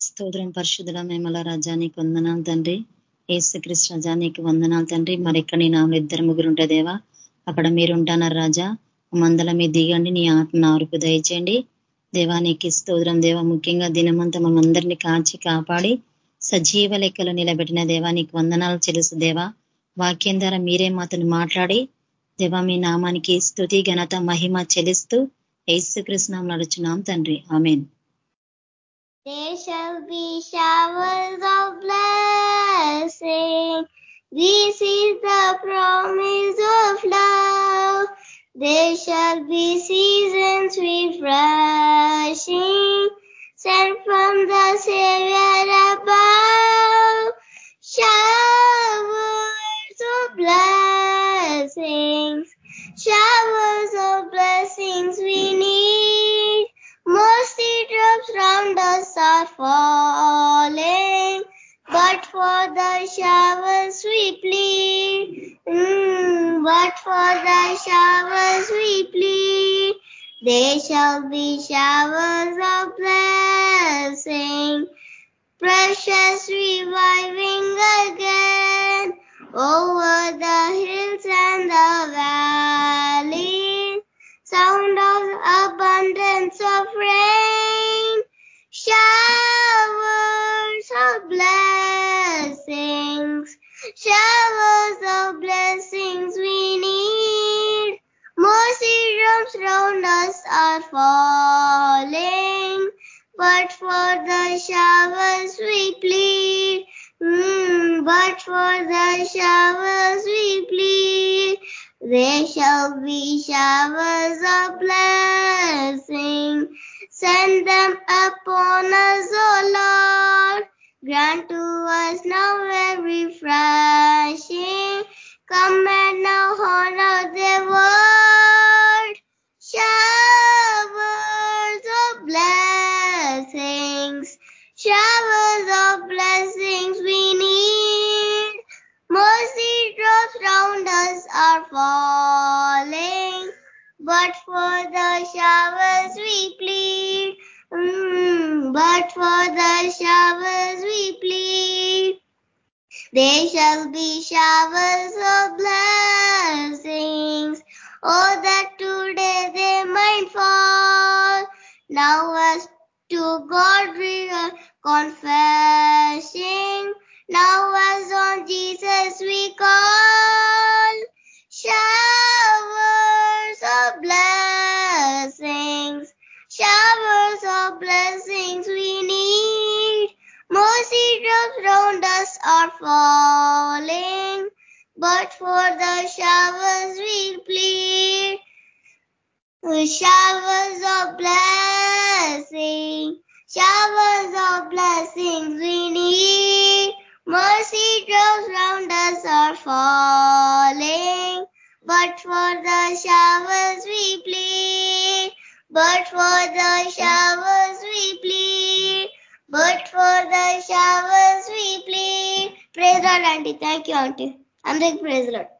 స్తోత్రం పరిశుద్ధుల మేమల రాజానికి వందనాలు తండ్రి. ఏసుక్రీస్తు రజానికి వందనాలు తండ్రి. మరి ఇక్కడ నీ నామలు ఇద్దరు ముగ్గురు ఉంటుందేవా అక్కడ మీరుంటానారు రాజా? మందల మీద దిగండి నీ ఆత్మ ఆరుపు దయచేయండి. దేవానికి స్తోత్రం దేవ. ముఖ్యంగా దినమంతా మనందరినీ కాచి కాపాడి సజీవ లెక్కలు నిలబెట్టిన దేవానికి వందనాలు తెలుసు దేవా. వాక్యం ద్వారా మీరే మాతను మాట్లాడి దేవా మీ నామానికి స్థుతి ఘనత మహిమ చెలిస్తూ ఏసుకృష్ణం నడుచున్నాం తండ్రి. Amen. There shall be showers of blessing. This is the promise of love. There shall be seasons refreshing, sent from the Savior above. Showers of blessings, showers of blessings we need. Drops round us are falling, but for the showers we plead. Mm, but for the showers we plead. There shall be showers of blessing, precious reviving again over the hills and the valleys. Sound of abundance of rain, showers of blessings we need. Mercy drops round us are falling, but for the showers we plead. Mm, but for the showers we plead. There shall be showers of blessing. Send them upon us, O Lord. Grant to us now every refreshing. Come and now honor their word. Showers of blessings. Showers of blessings we need. Mercy drops round us are falling, but for the showers we plead. Mm, but for the showers we plead. There shall be showers of blessings. Oh, that today they might fall. Now as to God we are confessing. Now as on Jesus we call. Showers of blessings. Showers of blessings we need. Mercy drops round us are falling. But for the showers we plead. Showers of blessing. Showers of blessings we need. Mercy drops round us are falling. But for the showers we plead. But for the showers we plead. But for the showers we plead. Praise Lord, Auntie. Thank you, Auntie. అందరికి praise lord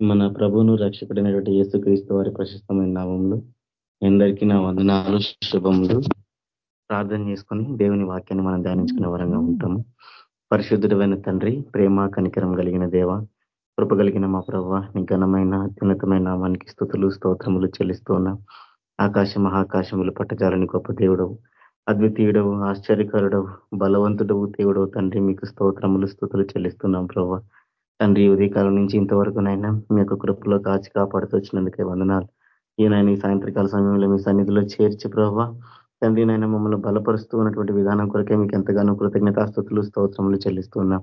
మన ప్రభును రక్షకుడైనటువంటి యేసుక్రీస్తు వారి ప్రశస్తమైన నామంలో ఎందరికీ నా వందనాలు శుభములు ప్రార్థన చేసుకొని దేవుని వాక్యాన్ని మనం ధ్యానించుకునే వరంగా ఉంటాము పరిశుద్ధుడమైన తండ్రి ప్రేమ కనికరం కలిగిన దేవ కృప కలిగిన మా ప్రభ నీ ఘనమైన అత్యున్నతమైన నామానికి స్థుతులు స్తోత్రములు చెల్లిస్తూ ఉన్నాం ఆకాశ మహాకాశములు పట్టజాలని గొప్ప దేవుడవు. అద్వితీయుడవు ఆశ్చర్యకరుడవు బలవంతుడవు దేవుడవు తండ్రి మీకు స్తోత్రములు స్థుతులు చెల్లిస్తున్నాం ప్రభావ తండ్రి ఉదయకాలం నుంచి ఇంతవరకునైనా మీ యొక్క కృపలో కాచి కాపాడుతూ వందనాలు. ఈయన ఈ సాయంత్రకాల సమయంలో మీ సన్నిధిలో చేర్చి ప్రభావ తండ్రి నాయన మమ్మల్ని బలపరుస్తూ ఉన్నటువంటి విధానం కొరకే మీకు ఎంతగానో కృతజ్ఞతాస్థుతులు స్తోత్రములు చెల్లిస్తున్నాం.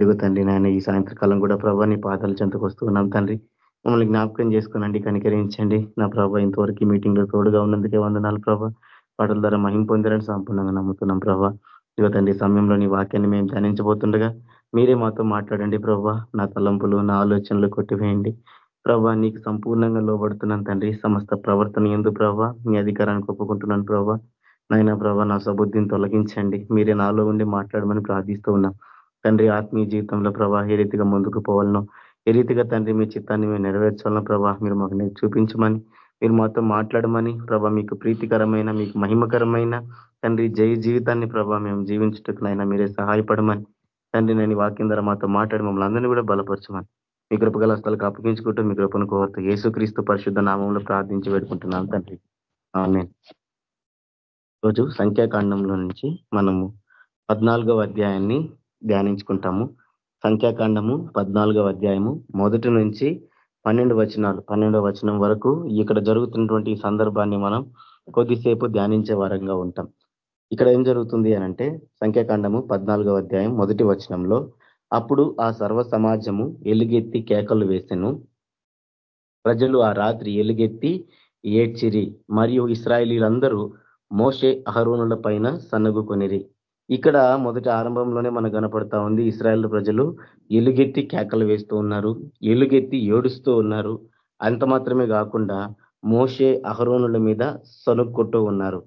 ఇదిగో తండ్రి నాయన ఈ సాయంత్రకాలం కూడా ప్రభా నీ పాదాలు చెంతకు వస్తూ ఉన్నాం తండ్రి. మమ్మల్ని జ్ఞాపకం చేసుకునండి కనికరించండి. నా ప్రభావ ఇంతవరకు మీటింగ్లో తోడుగా ఉన్నందుకే వందనాలు ప్రభా. పాటల ద్వారా మహిం పొందారని సంపూర్ణంగా నమ్ముతున్నాం ప్రభావ ఇదిగో తండ్రి సమయంలో నీ వాక్యాన్ని మేము ధ్యానించబోతుండగా మీరే మాతో మాట్లాడండి ప్రభా. నా తలంపులు నా ఆలోచనలు కొట్టివేయండి. ప్రభా నీకు సంపూర్ణంగా లోబడుతున్నాను తండ్రి. సమస్త ప్రవర్తన ఎందు ప్రభా నీ అధికారానికి ఒప్పుకుంటున్నాను ప్రభా. నాయన ప్రభా నా సబుద్ధిని తొలగించండి. మీరే నాలో ఉండి మాట్లాడమని ప్రార్థిస్తూ ఉన్నాం. తండ్రి ఆత్మీయ జీవితంలో ప్రభా ఏ రీతిగా ముందుకు పోవాలనో ఏ రీతిగా తండ్రి మీ చిత్తాన్ని మేము నెరవేర్చాలనో ప్రభా మీరు మాకు చూపించమని మీరు మాతో మాట్లాడమని ప్రభా మీకు ప్రీతికరమైన మీకు మహిమకరమైన తండ్రి జై జీవితాన్ని ప్రభా మేము జీవించటకునైనా మీరే సహాయపడమని తండ్రి నేను వాక్యం ద్వారా మాతో మాట్లాడి మమ్మల్ని అందరినీ కూడా బలపరచమని మీ కృపగల స్థలకు అప్పగించుకుంటూ మీ కృపను కోరుతూ యేసుక్రీస్తు పరిశుద్ధ నామంలో ప్రార్థించి పెట్టుకుంటున్నాను తండ్రి. ఆమె రోజు సంఖ్యాకాండంలో నుంచి మనము పద్నాలుగవ అధ్యాయాన్ని ధ్యానించుకుంటాము. సంఖ్యాకాండము పద్నాలుగవ అధ్యాయము మొదటి నుంచి పన్నెండు వచనాలు. పన్నెండవ వచనం వరకు ఇక్కడ జరుగుతున్నటువంటి సందర్భాన్ని మనం కొద్దిసేపు ధ్యానించే వారంగా ఉంటాం. ఇక్కడ ఏం జరుగుతుంది అనంటే సంఖ్యాకాండము పద్నాలుగవ అధ్యాయం మొదటి వచనంలో అప్పుడు ఆ సర్వ సమాజము ఎలుగెత్తి కేకలు వేసెను. ప్రజలు ఆ రాత్రి ఎలుగెత్తి ఏడ్చిరి. మరియు ఇస్రాయలీలందరూ మోషే అహరోనుల పైన సన్నగుకొనిరి ఇక్కడ మొదటి ఆరంభంలోనే మనకు కనపడతా ఉంది ఇస్రాయల్ ప్రజలు ఎలుగెత్తి కేకలు వేస్తూ ఉన్నారు ఎలుగెత్తి ఏడుస్తూ ఉన్నారు. అంత మాత్రమే కాకుండా మోషే అహరోనుల మీద సనుక్కుంటూ ఉన్నారు.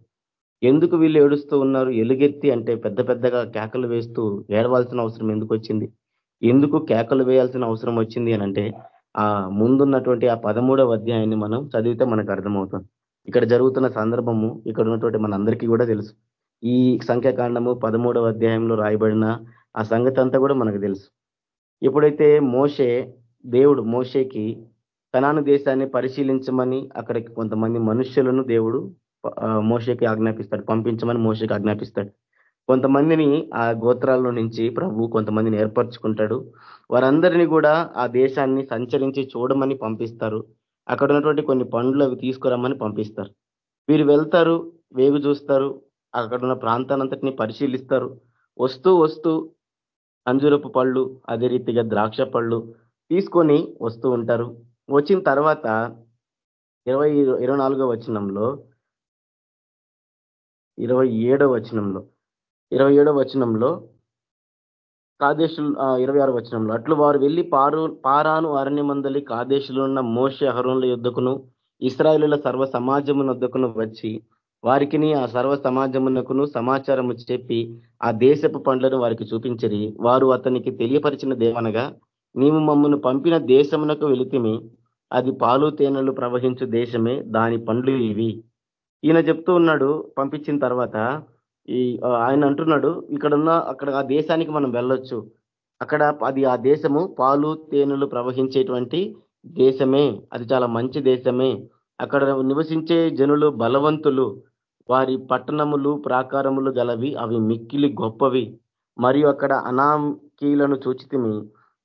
ఎందుకు వీళ్ళు ఏడుస్తూ ఉన్నారు? ఎలుగెత్తి అంటే పెద్ద పెద్దగా కేకలు వేస్తూ ఏడవాల్సిన అవసరం ఎందుకు వచ్చింది? ఎందుకు కేకలు వేయాల్సిన అవసరం వచ్చింది అనంటే ఆ ముందున్నటువంటి ఆ పదమూడవ అధ్యాయాన్ని మనం చదివితే మనకు అర్థమవుతుంది. ఇక్కడ జరుగుతున్న సందర్భము ఇక్కడ ఉన్నటువంటి మనందరికీ కూడా తెలుసు. ఈ సంఖ్యాకాండము పదమూడవ అధ్యాయంలో రాయబడిన ఆ సంగతి అంతా కూడా మనకు తెలుసు. ఎప్పుడైతే మోషే దేవుడు మోషేకి కనాను దేశాన్ని పరిశీలించమని అక్కడికి కొంతమంది మనుష్యులను దేవుడు మోషకి ఆజ్ఞాపిస్తాడు పంపించమని మోషకి ఆజ్ఞాపిస్తాడు. కొంతమందిని ఆ గోత్రాల్లో నుంచి ప్రభు కొంతమందిని ఏర్పరచుకుంటాడు. వారందరినీ కూడా ఆ దేశాన్ని సంచరించి చూడమని పంపిస్తారు. అక్కడ ఉన్నటువంటి కొన్ని పండ్లు అవి తీసుకురమ్మని పంపిస్తారు. వీరు వెళ్తారు వేగు చూస్తారు అక్కడ ఉన్న ప్రాంతానంతటిని పరిశీలిస్తారు. వస్తూ వస్తూ అంజురపు పళ్ళు అదే రీతిగా ద్రాక్ష పళ్ళు తీసుకొని వస్తూ ఉంటారు. వచ్చిన తర్వాత ఇరవై ఇరవై నాలుగో వచనంలో ఇరవై ఏడో వచనంలో ఇరవై ఏడో వచనంలో కాదేశులు ఇరవై ఆరు వచనంలో అట్లు వారు వెళ్ళి పారు పారాను అరణ్యమందలి కాదేశులు ఉన్న మోష అహరోన్ల యుద్ధకును ఇస్రాయలుల సర్వ సమాజమున వద్దకును వచ్చి వారికి ఆ సర్వ సమాజమునకును సమాచారము చెప్పి ఆ దేశపు పండ్లను వారికి చూపించరి. వారు అతనికి తెలియపరిచిన దేవనగా నీవు మమ్మను పంపిన దేశమునకు వెళితిమి. అది పాలు తేనెలు ప్రవహించు దేశమే. దాని పండ్లు ఇవి. ఈయన చెప్తూ ఉన్నాడు పంపించిన తర్వాత. ఈ ఆయన అంటున్నాడు ఇక్కడున్న అక్కడ ఆ దేశానికి మనం వెళ్ళొచ్చు. అక్కడ అది ఆ దేశము పాలు తేనెలు ప్రవహించేటువంటి దేశమే. అది చాలా మంచి దేశమే. అక్కడ నివసించే జనులు బలవంతులు. వారి పట్టణములు ప్రాకారములు గలవి. అవి మిక్కిలి గొప్పవి. మరియు అక్కడ అనాకీలను చూచితిమి.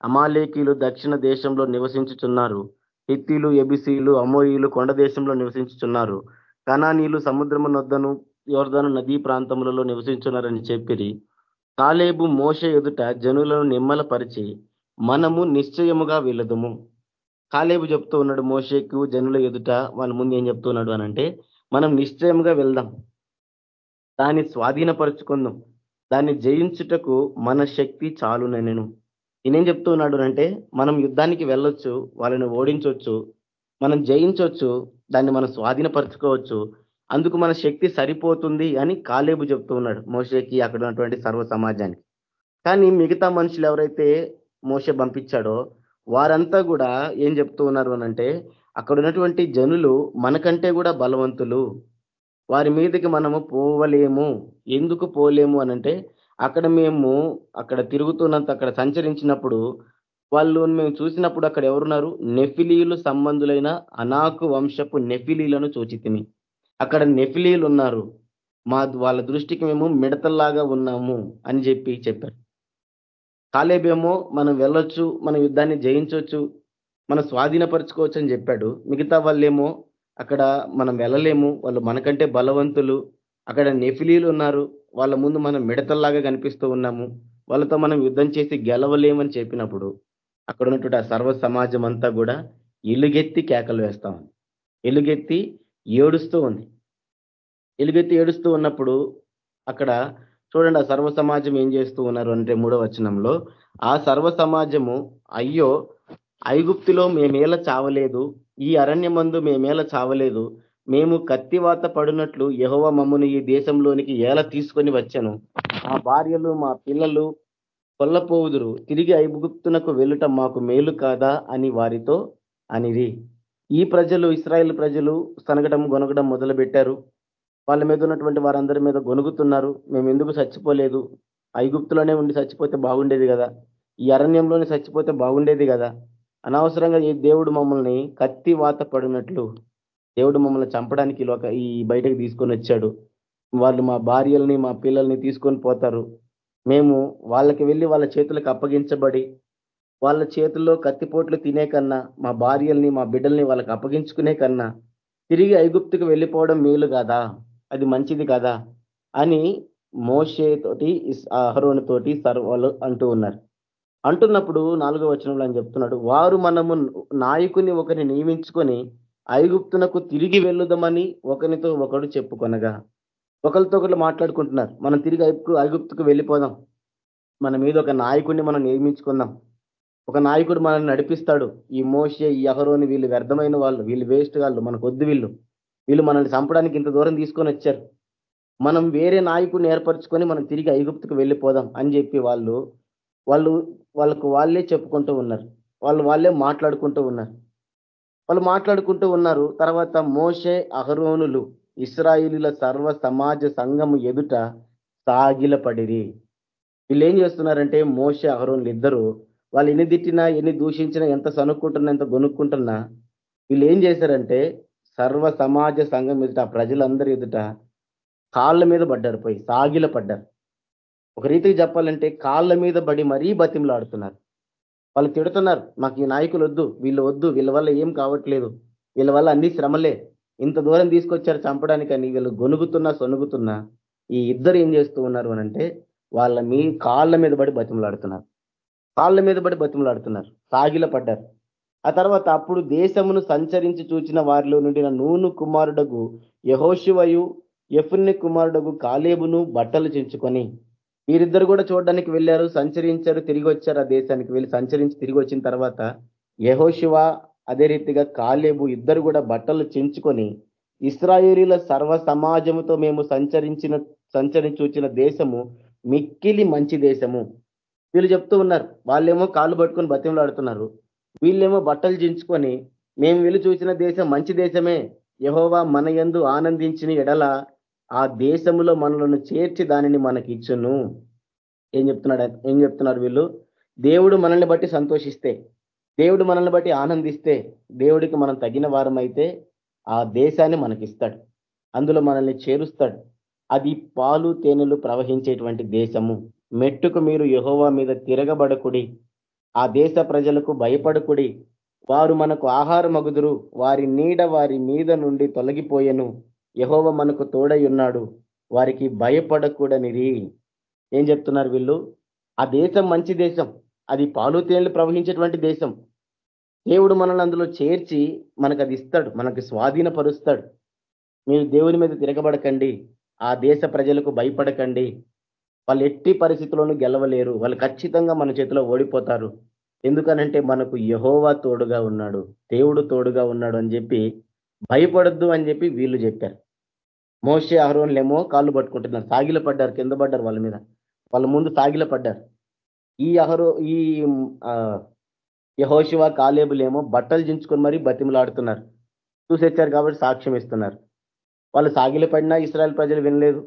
అమాలేకీలు దక్షిణ దేశంలో నివసించుచున్నారు. హిత్తీలు ఎబిసీలు అమోయిలు కొండ దేశంలో నివసించుచున్నారు. కణానీలు సముద్రము నొద్దను యోర్ధను నదీ ప్రాంతములలో నివసించున్నారని చెప్పిరి. కాలేబు మోష ఎదుట జనులను నిమ్మలపరిచి మనము నిశ్చయముగా వెళదుము కాలేబు చెప్తూ ఉన్నాడు మోషేకు జనుల ఎదుట. వాళ్ళ ముందు ఏం చెప్తున్నాడు అనంటే మనం నిశ్చయంగా వెళ్దాం. దాన్ని స్వాధీనపరుచుకుందాం. దాన్ని జయించుటకు మన శక్తి చాలున నేను. నేనేం చెప్తున్నాడు అంటే మనం యుద్ధానికి వెళ్ళొచ్చు వాళ్ళని ఓడించవచ్చు మనం జయించవచ్చు దాన్ని మనం స్వాధీనపరచుకోవచ్చు అందుకు మన శక్తి సరిపోతుంది అని కాలేబు చెప్తూ ఉన్నాడు మోషేకి అక్కడ ఉన్నటువంటి సర్వ సమాజానికి. కానీ మిగతా మనుషులు ఎవరైతే మోసే పంపించాడో వారంతా కూడా ఏం చెప్తూ ఉన్నారు అనంటే అక్కడ ఉన్నటువంటి జనులు మనకంటే కూడా బలవంతులు. వారి మీదకి మనము పోవలేము. ఎందుకు పోలేము? అనంటే అక్కడ మేము అక్కడ తిరుగుతున్నంత అక్కడ సంచరించినప్పుడు వాళ్ళు మేము చూసినప్పుడు అక్కడ ఎవరున్నారు? నెఫిలీలు సంబంధులైన అనాకు వంశపు నెఫిలీలను చూచితిని అక్కడ నెఫిలీలు ఉన్నారు. మా వాళ్ళ దృష్టికి మేము మిడతల్లాగా ఉన్నాము అని చెప్పి చెప్పారు. కాలేబేమో మనం వెళ్ళొచ్చు మన యుద్ధాన్ని జయించవచ్చు మనం స్వాధీనపరచుకోవచ్చు అని చెప్పాడు. మిగతా వాళ్ళేమో అక్కడ మనం వెళ్ళలేము వాళ్ళు మనకంటే బలవంతులు అక్కడ నెఫిలీలు ఉన్నారు వాళ్ళ ముందు మనం మిడతల్లాగా కనిపిస్తూ ఉన్నాము వాళ్ళతో మనం యుద్ధం చేసి గెలవలేమని చెప్పినప్పుడు అక్కడ ఉన్నటువంటి ఆ సర్వ సమాజం అంతా కూడా ఎలుగెత్తి కేకలు వేస్తా ఉంది. ఎలుగెత్తి ఏడుస్తూ ఉంది. ఎలుగెత్తి ఏడుస్తూ ఉన్నప్పుడు అక్కడ చూడండి ఆ సర్వ సమాజం ఏం చేస్తూ ఉన్నారు అంటే మూడో వచనంలో ఆ సర్వ సమాజము అయ్యో ఐగుప్తిలో మేమేల చావలేదు ఈ అరణ్యమందు మేమేల చావలేదు మేము కత్తివాత పడినట్లు యహోవ మమ్మను ఈ దేశంలోనికి ఎలా తీసుకొని వచ్చాను? మా భార్యలు మా పిల్లలు కొల్లపోవుదురు తిరిగి ఐగుప్తునకు వెళ్ళటం మాకు మేలు కాదా అని వారితో అనిది ఈ ప్రజలు ఇస్రాయేల్ ప్రజలు సనగడం గొనగడం మొదలుపెట్టారు వాళ్ళ మీద ఉన్నటువంటి వారందరి మీద గొనుగుతున్నారు. మేము ఎందుకు చచ్చిపోలేదు? ఐగుప్తులోనే ఉండి చచ్చిపోతే బాగుండేది కదా. ఈ అరణ్యంలోనే చచ్చిపోతే బాగుండేది కదా. అనవసరంగా ఈ దేవుడు మమ్మల్ని కత్తి వాత పడినట్లు దేవుడు మమ్మల్ని చంపడానికి ఈ లోక ఈ బయటకు తీసుకొని వచ్చాడు. వాళ్ళు మా భార్యల్ని మా పిల్లల్ని తీసుకొని పోతారు. మేము వాళ్ళకి వెళ్ళి వాళ్ళ చేతులకు అప్పగించబడి వాళ్ళ చేతుల్లో కత్తిపోట్లు తినే కన్నా మా భార్యల్ని మా బిడ్డల్ని వాళ్ళకి అప్పగించుకునే కన్నా తిరిగి ఐగుప్తుకు వెళ్ళిపోవడం మేలు కాదా? అది మంచిది కదా? అని మోషే తోటి అహరోని తోటి సర్వాలు అంటూ ఉన్నారు. అంటున్నప్పుడు నాలుగో వచనంలో అని చెప్తున్నాడు వారు మనము నాయకుని ఒకరిని నియమించుకొని ఐగుప్తునకు తిరిగి వెళ్ళుదామని ఒకరితో ఒకడు చెప్పుకొనగా. ఒకరితో ఒకరు మాట్లాడుకుంటున్నారు మనం తిరిగి ఐగుప్తు ఐగుప్తుకు వెళ్ళిపోదాం. మన మీద ఒక నాయకుడిని మనం నియమించుకుందాం. ఒక నాయకుడు మనల్ని నడిపిస్తాడు. ఈ మోషే ఈ అహరోని వీళ్ళు వ్యర్థమైన వాళ్ళు వీళ్ళు వేస్ట్ వాళ్ళు మనకు వద్దు వీళ్ళు. వీళ్ళు మనల్ని చంపడానికి ఇంత దూరం తీసుకొని వచ్చారు. మనం వేరే నాయకుడిని ఏర్పరచుకొని మనం తిరిగి ఐగుప్తుకు వెళ్ళిపోదాం అని చెప్పి వాళ్ళు వాళ్ళు వాళ్ళకు వాళ్ళే చెప్పుకుంటూ ఉన్నారు. వాళ్ళు వాళ్ళే మాట్లాడుకుంటూ ఉన్నారు. వాళ్ళు మాట్లాడుకుంటూ ఉన్నారు. తర్వాత మోషే అహరోనులు ఇస్రాయిలీల సర్వ సమాజ సంఘము ఎదుట సాగిలపడిరి. వీళ్ళు ఏం చేస్తున్నారంటే మోషే అహరోనులు ఇద్దరు వాళ్ళు ఎన్ని తిట్టినా ఎన్ని దూషించినా ఎంత సనుక్కుంటున్నా ఎంత గొనుక్కుంటున్నా వీళ్ళు ఏం చేశారంటే సర్వ సమాజ సంఘం ఎదుట ప్రజలందరి ఎదుట కాళ్ళ మీద పడ్డారు పోయి సాగిల పడ్డారు. ఒక రీతికి చెప్పాలంటే కాళ్ళ మీద పడి మరీ బతిమలాడుతున్నారు. వాళ్ళు తిడుతున్నారు మాకు ఈ నాయకులు వద్దు వీళ్ళు వద్దు వీళ్ళ వల్ల ఏం కావట్లేదు వీళ్ళ వల్ల అన్ని శ్రమలే ఇంత దూరం తీసుకొచ్చారు చంపడానికి అని వీళ్ళు గొనుగుతున్నా సొనుగుతున్నా ఈ ఇద్దరు ఏం చేస్తూ ఉన్నారు అనంటే వాళ్ళ మీ కాళ్ళ మీద పడి బతిమలాడుతున్నారు. కాళ్ళ మీద పడి బతిమలాడుతున్నారు సాగిల పడ్డారు. ఆ తర్వాత అప్పుడు దేశమును సంచరించి చూచిన వారిలో నుండిన నూను కుమారుడగు యహోశివయు ఎఫున్ని కుమారుడగు కాలేబును బట్టలు చించుకొని వీరిద్దరు కూడా చూడడానికి వెళ్ళారు సంచరించారు తిరిగి వచ్చారు ఆ దేశానికి వెళ్ళి సంచరించి తిరిగి వచ్చిన తర్వాత యహోశివ అదే రీతిగా కాలేబు ఇద్దరు కూడా బట్టలు చించుకొని ఇస్రాయేలీల సర్వ సమాజముతో మేము సంచరించిన సంచరించి వచ్చిన దేశము మిక్కిలి మంచి దేశము. వీళ్ళు చెప్తూ ఉన్నారు వాళ్ళేమో కాళ్ళు పట్టుకొని బతిమలాడుతున్నారు. వీళ్ళేమో బట్టలు చించుకొని మేము వెళ్ళి చూసిన దేశం మంచి దేశమే. యహోవా మన యందు ఆనందించిన ఎడల ఆ దేశంలో మనలను చేర్చి దానిని మనకి ఇచ్చును ఏం చెప్తున్నాడు? ఏం చెప్తున్నారు వీళ్ళు? దేవుడు మనల్ని బట్టి సంతోషిస్తే దేవుడు మనల్ని బట్టి ఆనందిస్తే దేవుడికి మనం తగిన వారం అయితే ఆ దేశాన్ని మనకిస్తాడు. అందులో మనల్ని చేరుస్తాడు. అది పాలు తేనెలు ప్రవహించేటువంటి దేశము. మెట్టుకు మీరు యహోవా మీద తిరగబడకుడి. ఆ దేశ ప్రజలకు భయపడకుడి. వారు మనకు ఆహారమగుదురు. వారి నీడ వారి మీద నుండి తొలగిపోయెను. యహోవ మనకు తోడై ఉన్నాడు వారికి భయపడకూడనిరి. ఏం చెప్తున్నారు వీళ్ళు? ఆ దేశం మంచి దేశం. అది పాలు తేళ్ళు ప్రవహించేటువంటి దేశం. దేవుడు మనల్ని అందులో చేర్చి మనకు అది ఇస్తాడు. మనకు స్వాధీనపరుస్తాడు. మీరు దేవుని మీద తిరగబడకండి. ఆ దేశ ప్రజలకు భయపడకండి. వాళ్ళు ఎట్టి పరిస్థితుల్లోనూ గెలవలేరు. వాళ్ళు ఖచ్చితంగా మన చేతిలో ఓడిపోతారు. ఎందుకనంటే మనకు యహోవా తోడుగా ఉన్నాడు. దేవుడు తోడుగా ఉన్నాడు అని చెప్పి భయపడద్దు అని చెప్పి వీళ్ళు చెప్పారు. మోసే అహరోన్లేమో కాళ్ళు పట్టుకుంటున్నారు. సాగిల పడ్డారు కింద పడ్డారు వాళ్ళ మీద. వాళ్ళ ముందు సాగిల పడ్డారు. ఈ అహరో ఈ యహోశివ కాలేబులేమో బట్టలు చించుకొని మరీ బతిమలాడుతున్నారు. చూసొచ్చారు కాబట్టి సాక్ష్యం ఇస్తున్నారు. వాళ్ళు సాగిల పడినా ఇస్రాయల్ ప్రజలు వినలేదు.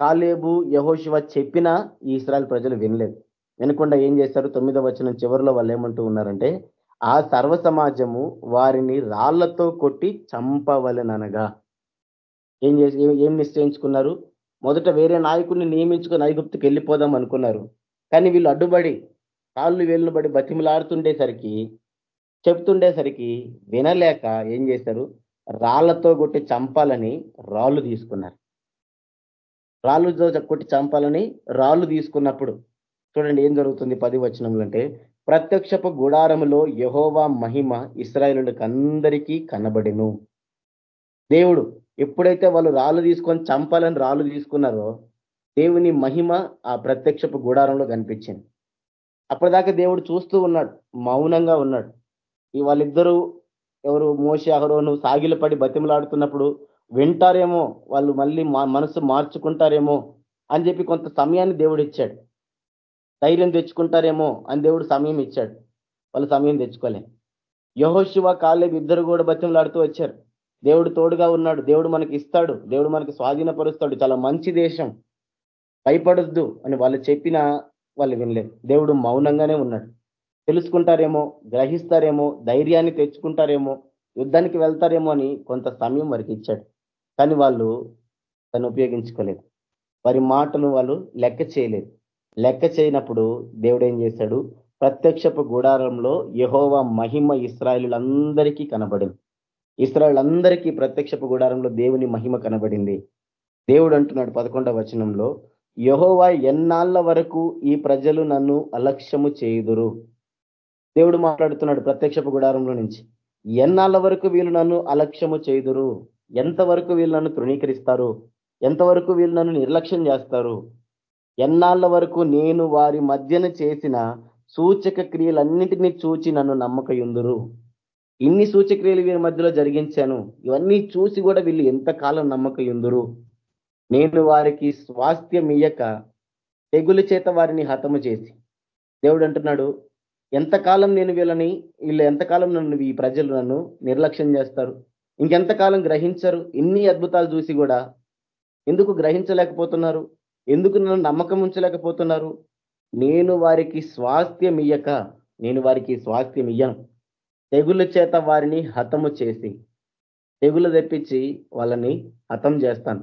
కాలేబు యహోశివ చెప్పినా ఈ ఇస్రాయల్ ప్రజలు వినలేదు. వినకుండా ఏం చేశారు? తొమ్మిదో వచ్చిన చివరిలో వాళ్ళు ఏమంటూ ఉన్నారంటే ఆ సర్వ సమాజము వారిని రాళ్ళతో కొట్టి చంపవలననగా. ఏం చేసి ఏం నిశ్చయించుకున్నారు? మొదట వేరే నాయకుడిని నియమించుకొని ఐగుప్తుకి వెళ్ళిపోదాం అనుకున్నారు. కానీ వీళ్ళు అడ్డుబడి కాళ్ళు వేళ్ళు బడి బతిమలాడుతుండేసరికి చెప్తుండేసరికి వినలేక ఏం చేశారు? రాళ్ళతో కొట్టి చంపాలని రాళ్ళు తీసుకున్నారు. రాళ్ళుతో కొట్టి చంపాలని రాళ్ళు తీసుకున్నప్పుడు చూడండి ఏం జరుగుతుంది పది వచనములు అంటే ప్రత్యక్షపు గుడారములో యహోవా మహిమ ఇస్రాయలులకు అందరికీ కనబడిను. దేవుడు ఎప్పుడైతే వాళ్ళు రాళ్ళు తీసుకొని చంపాలని రాళ్ళు తీసుకున్నారో దేవుని మహిమ ఆ ప్రత్యక్షపు గుడారంలో కనిపించింది. అప్పటిదాకా దేవుడు చూస్తూ ఉన్నాడు మౌనంగా ఉన్నాడు. ఈ వాళ్ళిద్దరూ ఎవరు మోస అహరోను సాగిలపడి బతిమలాడుతున్నప్పుడు వింటారేమో వాళ్ళు మళ్ళీ మనసు మార్చుకుంటారేమో అని చెప్పి కొంత సమయాన్ని దేవుడు ఇచ్చాడు. ధైర్యం తెచ్చుకుంటారేమో అని దేవుడు సమయం ఇచ్చాడు. వాళ్ళు సమయం తెచ్చుకోలే. యహోశివ కాలేబ్ ఇద్దరు కూడా బతిమలాడుతూ వచ్చారు. దేవుడు తోడుగా ఉన్నాడు. దేవుడు మనకి ఇస్తాడు. దేవుడు మనకి స్వాధీనపరుస్తాడు. చాలా మంచి దేశం. భయపడొద్దు అని వాళ్ళు చెప్పినా వాళ్ళు వినలేదు. దేవుడు మౌనంగానే ఉన్నాడు. తెలుసుకుంటారేమో గ్రహిస్తారేమో ధైర్యాన్ని తెచ్చుకుంటారేమో యుద్ధానికి వెళ్తారేమో అని కొంత సమయం వారికి ఇచ్చాడు. కానీ వాళ్ళు దాన్ని ఉపయోగించుకోలేదు. వారి మాటలు వాళ్ళు లెక్క చేయలేదు. లెక్క చేయనప్పుడు దేవుడు ఏం చేశాడు? ప్రత్యక్షపు గుడారంలో యహోవా మహిమ ఇస్రాయిలందరికీ కనబడింది. ఇస్రాయిలందరికీ ప్రత్యక్షపు గుడారంలో దేవుని మహిమ కనబడింది. దేవుడు అంటున్నాడు పదకొండవ వచనంలో యహోవా ఎన్నాళ్ళ వరకు ఈ ప్రజలు నన్ను అలక్ష్యము చేయుదురు? దేవుడు మాట్లాడుతున్నాడు ప్రత్యక్షపు గుడారంలో నుంచి. ఎన్నాళ్ళ వరకు వీళ్ళు నన్ను అలక్ష్యము చేయుదురు? ఎంతవరకు వీళ్ళు నన్ను తృణీకరిస్తారు? ఎంతవరకు వీళ్ళు నన్ను నిర్లక్ష్యం చేస్తారు? ఎన్నాళ్ళ వరకు నేను వారి మధ్యన చేసిన సూచక క్రియలన్నింటినీ చూచి నన్ను నమ్మకయుందురు? ఇన్ని సూచక్రియలు వీరి మధ్యలో జరిగించాను. ఇవన్నీ చూసి కూడా వీళ్ళు ఎంతకాలం నమ్మకయుందురు? నేను వారికి స్వాస్థ్యం ఇయ్యక తెగులు చేత వారిని హతము చేసి. దేవుడు అంటున్నాడు ఎంతకాలం నేను వీళ్ళని వీళ్ళు ఎంతకాలం నన్ను ఈ ప్రజలు నన్ను నిర్లక్ష్యం చేస్తారు? ఇంకెంతకాలం గ్రహించరు? ఇన్ని అద్భుతాలు చూసి కూడా ఎందుకు గ్రహించలేకపోతున్నారు? ఎందుకు నన్ను నమ్మకం ఉంచలేకపోతున్నారు నేను వారికి స్వాస్థ్యం ఇయ్యక నేను వారికి స్వాస్థ్యం ఇయ్యను తెగుల చేత వారిని హతము చేసి తెగులు తెప్పించి వాళ్ళని హతం చేస్తాను.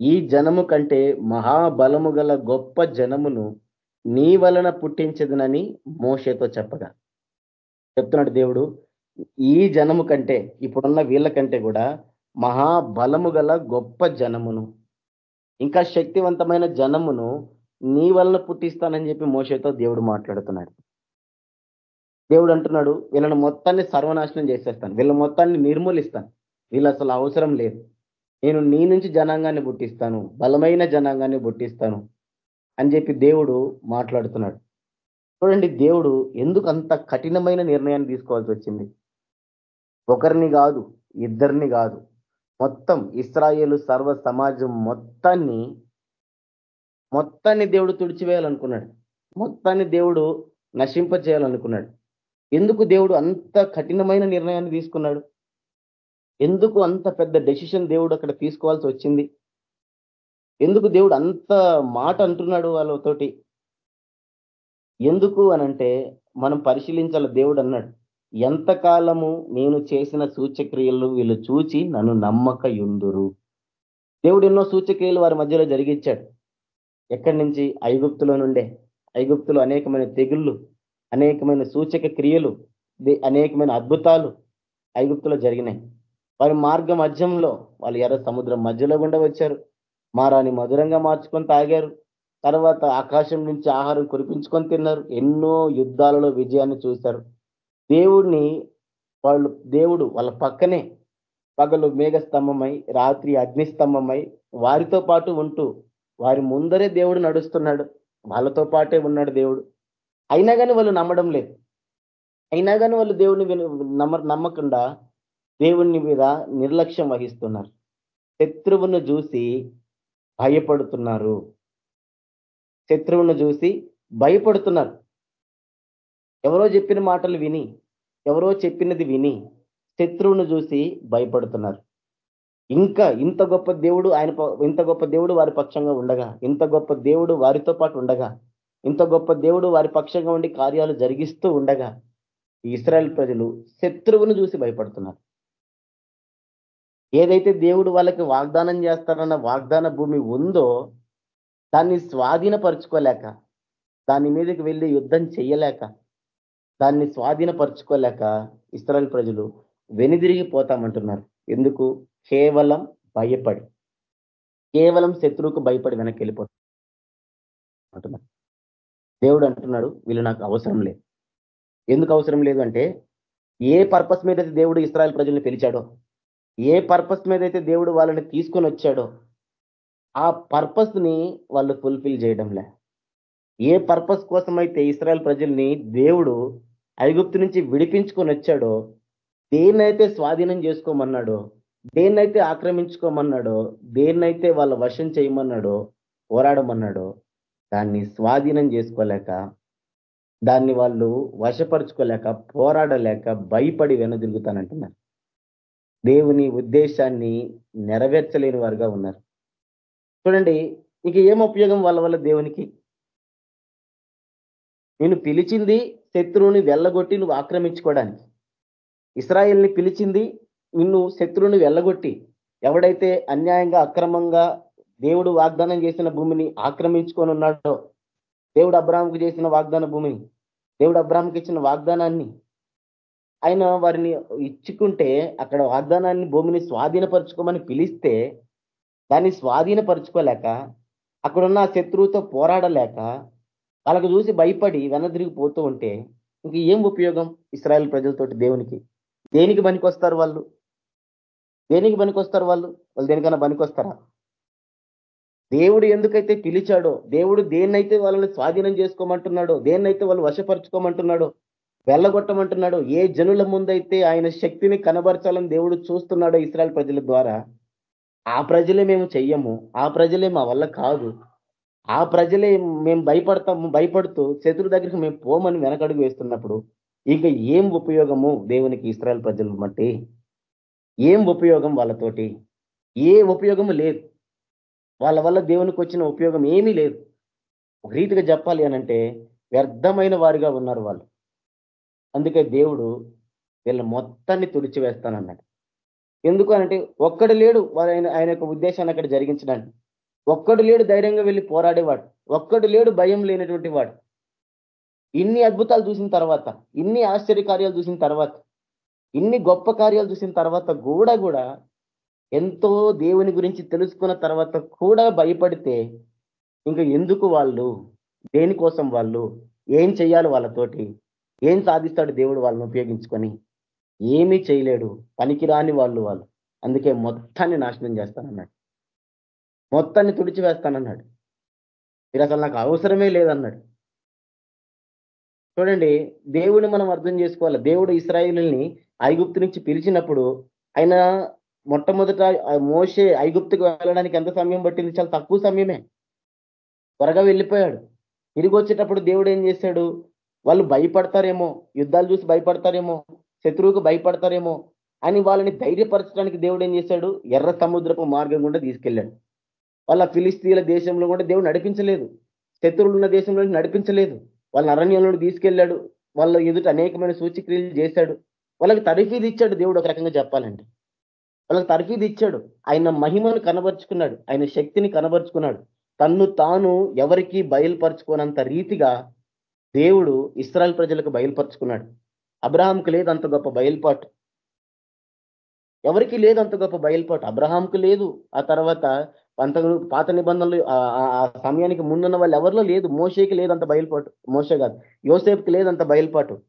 ఈ జనము కంటే మహాబలము గల గొప్ప జనమును నీ వలన పుట్టించదునని మోషేతో చెప్పగా. చెప్తున్నాడు దేవుడు ఈ జనము కంటే ఇప్పుడున్న వీళ్ళ కంటే కూడా మహాబలము గల గొప్ప జనమును ఇంకా శక్తివంతమైన జనమును నీ వలన పుట్టిస్తానని చెప్పి మోసతో దేవుడు మాట్లాడుతున్నాడు. దేవుడు అంటున్నాడు వీళ్ళని మొత్తాన్ని సర్వనాశనం చేసేస్తాను వీళ్ళ మొత్తాన్ని నిర్మూలిస్తాను వీళ్ళు అసలు అవసరం లేదు. నేను నీ నుంచి జనాంగాన్ని పుట్టిస్తాను బలమైన జనాంగాన్ని పుట్టిస్తాను అని చెప్పి దేవుడు మాట్లాడుతున్నాడు. చూడండి దేవుడు ఎందుకు అంత కఠినమైన నిర్ణయాన్ని తీసుకోవాల్సి వచ్చింది? ఒకరిని కాదు ఇద్దరిని కాదు. మొత్తం ఇస్రాయేలు సర్వ సమాజం మొత్తాన్ని మొత్తాన్ని దేవుడు తుడిచివేయాలనుకున్నాడు. మొత్తాన్ని దేవుడు నశింప చేయాలనుకున్నాడు ఎందుకు దేవుడు అంత కఠినమైన నిర్ణయాన్ని తీసుకున్నాడు? ఎందుకు అంత పెద్ద డెసిషన్ దేవుడు అక్కడ తీసుకోవాల్సి వచ్చింది? ఎందుకు దేవుడు అంత మాట అంటున్నాడు వాళ్ళతోటి? ఎందుకు అనంటే మనం పరిశీలించాల దేవుడు అన్నాడు. ఎంతకాలము నేను చేసిన సూచక్రియలు వీళ్ళు చూచి నన్ను నమ్మక యుందురు దేవుడు ఎన్నో సూచక్రియలు వారి మధ్యలో జరిగించాడు. ఎక్కడి నుంచి? ఐగుప్తులో నుండే. ఐగుప్తులు అనేకమైన తెగుళ్ళు అనేకమైన సూచక క్రియలు అనేకమైన అద్భుతాలు ఐగుప్తులో జరిగినాయి. వారి మార్గ మధ్యంలో వాళ్ళు ఎర్ర సముద్రం మధ్యలో గుండా వచ్చారు. మారాని మధురంగా మార్చుకొని తాగారు. తర్వాత ఆకాశం నుంచి ఆహారం కురిపించుకొని తిన్నారు. ఎన్నో యుద్ధాలలో విజయాన్ని చూశారు. దేవుడిని వాళ్ళు దేవుడు వాళ్ళ పక్కనే పగలు మేఘస్తంభమై రాత్రి అగ్నిస్తంభమై వారితో పాటు ఉంటూ వారి ముందరే దేవుడు నడుస్తున్నాడు. వాళ్ళతో పాటే ఉన్నాడు దేవుడు. అయినా కానీ వాళ్ళు నమ్మడం లేదు. అయినా కానీ వాళ్ళు దేవుడిని నమ్మ నమ్మకుండా దేవుణ్ణి మీద నిర్లక్ష్యం వహిస్తున్నారు. శత్రువును చూసి భయపడుతున్నారు. శత్రువును చూసి భయపడుతున్నారు. ఎవరో చెప్పిన మాటలు విని ఎవరో చెప్పినది విని శత్రువును చూసి భయపడుతున్నారు. ఇంకా ఇంత గొప్ప దేవుడు ఆయన ఇంత గొప్ప దేవుడు వారి పక్షంగా ఉండగా ఇంత గొప్ప దేవుడు వారితో పాటు ఉండగా ఇంత గొప్ప దేవుడు వారి పక్షంగా ఉండి కార్యాలు జరిగిస్తూ ఉండగా ఇస్రాయల్ ప్రజలు శత్రువును చూసి భయపడుతున్నారు. ఏదైతే దేవుడు వాళ్ళకి వాగ్దానం చేస్తారన్న వాగ్దాన భూమి ఉందో దాన్ని స్వాధీనపరుచుకోలేక దాని మీదకి వెళ్ళి యుద్ధం చేయలేక దాన్ని స్వాధీనపరుచుకోలేక ఇస్రాయల్ ప్రజలు వెనుదిరిగిపోతామంటున్నారు ఎందుకు? కేవలం భయపడి. కేవలం శత్రువుకు భయపడి వెనక్కి వెళ్ళిపోతున్నారు దేవుడు అంటున్నాడు వీళ్ళు నాకు అవసరం లేదు. ఎందుకు అవసరం లేదు అంటే ఏ పర్పస్ మీద దేవుడు ఇస్రాయల్ ప్రజల్ని పిలిచాడో ఏ పర్పస్ మీద అయితే దేవుడు వాళ్ళని తీసుకొని వచ్చాడో ఆ పర్పస్ని వాళ్ళు ఫుల్ఫిల్ చేయడంలే. ఏ పర్పస్ కోసం అయితే ఇస్రాయల్ ప్రజల్ని దేవుడు ఐగుప్తు నుంచి విడిపించుకొని వచ్చాడో దేన్నైతే స్వాధీనం చేసుకోమన్నాడో దేన్నైతే ఆక్రమించుకోమన్నాడో దేన్నైతే వాళ్ళ వశం చేయమన్నాడో పోరాడమన్నాడో దాన్ని స్వాధీనం చేసుకోలేక దాన్ని వాళ్ళు వశపరుచుకోలేక పోరాడలేక భయపడి వెనదిరుగుతానంటున్నారు. దేవుని ఉద్దేశాన్ని నెరవేర్చలేని వారుగా ఉన్నారు. చూడండి ఇంక ఏం ఉపయోగం వాళ్ళ వల్ల దేవునికి? నేను పిలిచింది శత్రువుని వెళ్ళగొట్టి నువ్వు ఆక్రమించుకోవడానికి. ఇస్రాయిల్ని పిలిచింది నిన్ను శత్రువుని వెళ్ళగొట్టి. ఎవడైతే అన్యాయంగా అక్రమంగా దేవుడు వాగ్దానం చేసిన భూమిని ఆక్రమించుకొని ఉన్నాడో దేవుడు అబ్రాహంకు చేసిన వాగ్దాన భూమిని దేవుడు అబ్రాహంకి ఇచ్చిన వాగ్దానాన్ని ఆయన వారిని ఇచ్చుకుంటే అక్కడ వాగ్దానాన్ని భూమిని స్వాధీనపరచుకోమని పిలిస్తే దాన్ని స్వాధీనపరచుకోలేక అక్కడున్న శత్రువుతో పోరాడలేక వాళ్ళకు చూసి భయపడి వెనదిరిగిపోతూ ఉంటే ఇంక ఏం ఉపయోగం ఇస్రాయల్ ప్రజలతోటి దేవునికి? దేనికి పనికొస్తారు వాళ్ళు? దేనికి పనికొస్తారు వాళ్ళు? వాళ్ళు దేనికైనా పనికొస్తారా? దేవుడు ఎందుకైతే పిలిచాడో దేవుడు దేన్నైతే వాళ్ళని స్వాధీనం చేసుకోమంటున్నాడో దేన్నైతే వాళ్ళు వశపరచుకోమంటున్నాడో వెళ్ళగొట్టమంటున్నాడో ఏ జనుల ముందైతే ఆయన శక్తిని కనబరచాలని దేవుడు చూస్తున్నాడో ఇస్రాయల్ ప్రజల ద్వారా ఆ ప్రజలే మేము చెయ్యము ఆ ప్రజలే మా వల్ల కాదు ఆ ప్రజలే మేము భయపడతాము భయపడుతూ శత్రు దగ్గరికి మేము పోమని వెనకడుగు వేస్తున్నప్పుడు ఇక ఏం ఉపయోగము దేవునికి ఇస్రాయల్ ప్రజలు మట్టి? ఏం ఉపయోగం వాళ్ళతోటి? ఏ ఉపయోగము లేదు. వాళ్ళ వల్ల దేవునికి వచ్చిన ఉపయోగం ఏమీ లేదు. ఒక రీతిగా చెప్పాలి అనంటే వ్యర్థమైన వారిగా ఉన్నారు వాళ్ళు. అందుకే దేవుడు వీళ్ళ మొత్తాన్ని తుడిచివేస్తానన్నాడు. ఎందుకు అనంటే ఒక్కడు లేడు. ఆయన ఆయన యొక్క ఉద్దేశాన్ని అక్కడ జరిగించడానికి. ఒక్కడు లేడు ధైర్యంగా వెళ్ళి పోరాడేవాడు. ఒక్కడు లేడు భయం లేనటువంటి వాడు. ఇన్ని అద్భుతాలు చూసిన తర్వాత ఇన్ని ఆశ్చర్య కార్యాలు చూసిన తర్వాత ఇన్ని గొప్ప కార్యాలు చూసిన తర్వాత కూడా కూడా ఎంతో దేవుని గురించి తెలుసుకున్న తర్వాత కూడా భయపడితే ఇంకా ఎందుకు వాళ్ళు దేనికోసం వాళ్ళు ఏం చేయాలి వాళ్ళతోటి ఏం సాధిస్తాడు దేవుడు వాళ్ళని ఉపయోగించుకొని? ఏమీ చేయలేడు పనికిరాని వాళ్ళు వాళ్ళు. అందుకే మొత్తాన్ని నాశనం చేస్తానన్నాడు. మొత్తాన్ని తుడిచివేస్తానన్నాడు. మీరు అసలు నాకు అవసరమే లేదన్నాడు. చూడండి దేవుని మనం అర్థం చేసుకోవాలి. దేవుడు ఇస్రాయిల్ని ఐగుప్తు నుంచి పిలిచినప్పుడు ఆయన మొట్టమొదట మోసే ఐగుప్తుకు వెళ్ళడానికి ఎంత సమయం పట్టింది? చాలా తక్కువ సమయమే. త్వరగా వెళ్ళిపోయాడు. తిరిగి వచ్చేటప్పుడు దేవుడు ఏం చేశాడు? వాళ్ళు భయపడతారేమో యుద్ధాలు చూసి భయపడతారేమో శత్రువుకు భయపడతారేమో అని వాళ్ళని ధైర్యపరచడానికి దేవుడు ఏం చేశాడు? ఎర్ర సముద్రపు మార్గం గుండా తీసుకెళ్ళాడు. వాళ్ళ ఫిలిస్తీన్ల దేశంలో కూడా దేవుడు నడిపించలేదు. శత్రువులు ఉన్న దేశంలో నడిపించలేదు. వాళ్ళని అరణ్యంలో తీసుకెళ్ళాడు. వాళ్ళ ఎదుట అనేకమైన సూచిక్రియలు చేశాడు. వాళ్ళకి తరఫీది ఇచ్చాడు దేవుడు ఒక రకంగా చెప్పాలంటే. వాళ్ళకి తరఫీది ఇచ్చాడు. ఆయన మహిమను కనబరుచుకున్నాడు. ఆయన శక్తిని కనబరుచుకున్నాడు. తన్ను తాను ఎవరికి బయలుపరుచుకోనంత రీతిగా దేవుడు ఇస్రాయల్ ప్రజలకు బయలుపరుచుకున్నాడు. అబ్రహాంకు లేదు అంత గొప్ప బయలుపాటు. ఎవరికి లేదు అంత గొప్ప బయలుపాటు. అబ్రహాంకు లేదు. ఆ తర్వాత అంత పాత నిబంధనలు ఆ సమయానికి ముందున్న వాళ్ళు ఎవరిలో లేదు. మోసేకి లేదంత బయలుపాటు. మోసే కాదు. యోసేపుకి లేదంత బయలుపాటు.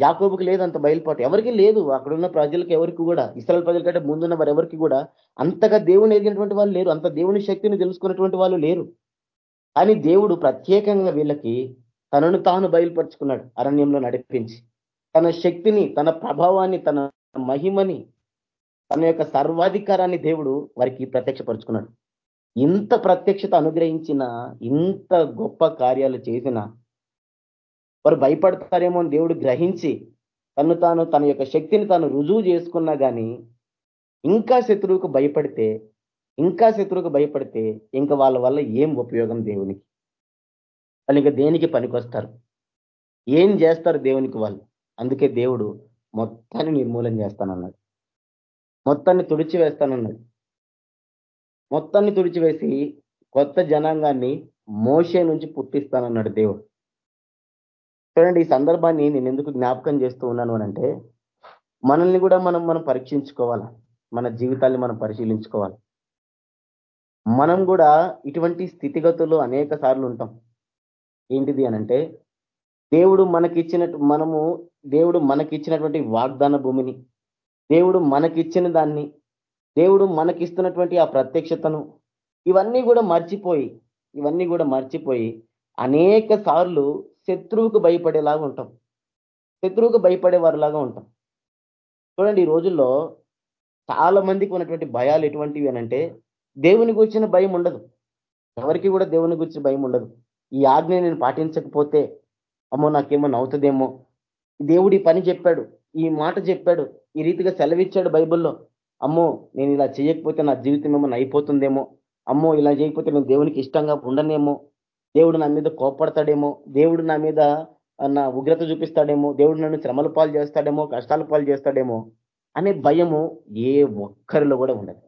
యాకోబుకి లేదంత బయలుపాటు. ఎవరికి లేదు. అక్కడున్న ప్రజలకు ఎవరికి కూడా. ఇస్రాయల్ ప్రజల కంటే ముందున్న వారు ఎవరికి కూడా అంతగా దేవుని ఎదిగినటువంటి వాళ్ళు లేరు. అంత దేవుని శక్తిని తెలుసుకున్నటువంటి వాళ్ళు లేరు. కానీ దేవుడు ప్రత్యేకంగా వీళ్ళకి తనను తాను బయలుపరుచుకున్నాడు. అరణ్యంలో నడిపించి. తన శక్తిని తన ప్రభావాన్ని తన మహిమని తన యొక్క సర్వాధికారాన్ని దేవుడు వారికి ప్రత్యక్షపరుచుకున్నాడు. ఇంత ప్రత్యక్షత అనుగ్రహించిన ఇంత గొప్ప కార్యాలు చేసిన వారు భయపడతారేమో అని దేవుడు గ్రహించి తను తాను తన యొక్క శక్తిని తాను రుజువు చేసుకున్నా కానీ ఇంకా శత్రువుకు భయపడితే ఇంకా శత్రువుకు భయపడితే ఇంకా వాళ్ళ వల్ల ఏం ఉపయోగం దేవునికి? వాళ్ళు ఇంకా దేనికి పనికొస్తారు? ఏం చేస్తారు దేవునికి వాళ్ళు? అందుకే దేవుడు మొత్తాన్ని నిర్మూలన చేస్తానన్నాడు. మొత్తాన్ని తుడిచి వేస్తానన్నాడు మొత్తాన్ని తుడిచివేసి కొత్త జనాంగాన్ని మోసే నుంచి పుట్టిస్తానన్నాడు దేవుడు. చూడండి ఈ సందర్భాన్ని నేను ఎందుకు జ్ఞాపకం చేస్తూ ఉన్నాను అంటే మనల్ని కూడా మనం మనం పరీక్షించుకోవాలి? మన జీవితాన్ని మనం పరిశీలించుకోవాలి? మనం కూడా ఇటువంటి స్థితిగతులు అనేక సార్లు ఉంటాం. ఏంటిది అనంటే దేవుడు మనకిచ్చినట్టు మనము దేవుడు మనకిచ్చినటువంటి వాగ్దాన భూమిని దేవుడు మనకిచ్చిన దాన్ని దేవుడు మనకిస్తున్నటువంటి ఆ ప్రత్యక్షతను ఇవన్నీ కూడా మర్చిపోయి ఇవన్నీ కూడా మర్చిపోయి అనేక సార్లు శత్రువుకు భయపడేలాగా ఉంటాం. శత్రువుకు భయపడే వారిలాగా ఉంటాం. చూడండి ఈ రోజుల్లో చాలా మందికి ఉన్నటువంటి భయాలు ఎటువంటివి అనంటే దేవుని గురించిన భయం ఉండదు. ఎవరికి కూడా దేవుని గురించి భయం ఉండదు. ఈ ఆజ్ఞ నేను పాటించకపోతే అమ్మో నాకేమో నవ్వుతుందేమో. దేవుడి పని చెప్పాడు. ఈ మాట చెప్పాడు. ఈ రీతిగా సెలవిచ్చాడు బైబిల్లో. అమ్మో నేను ఇలా చేయకపోతే నా జీవితం ఏమన్నా అయిపోతుందేమో? అమ్మో ఇలా చేయకపోతే నేను దేవునికి ఇష్టంగా ఉండనేమో? దేవుడు నా మీద కోపడతాడేమో దేవుడు నా మీద నా ఉగ్రత చూపిస్తాడేమో? దేవుడు నన్ను శ్రమల పాలు చేస్తాడేమో? కష్టాల పాలు చేస్తాడేమో? అనే భయము ఏ ఒక్కరిలో కూడా ఉండదు.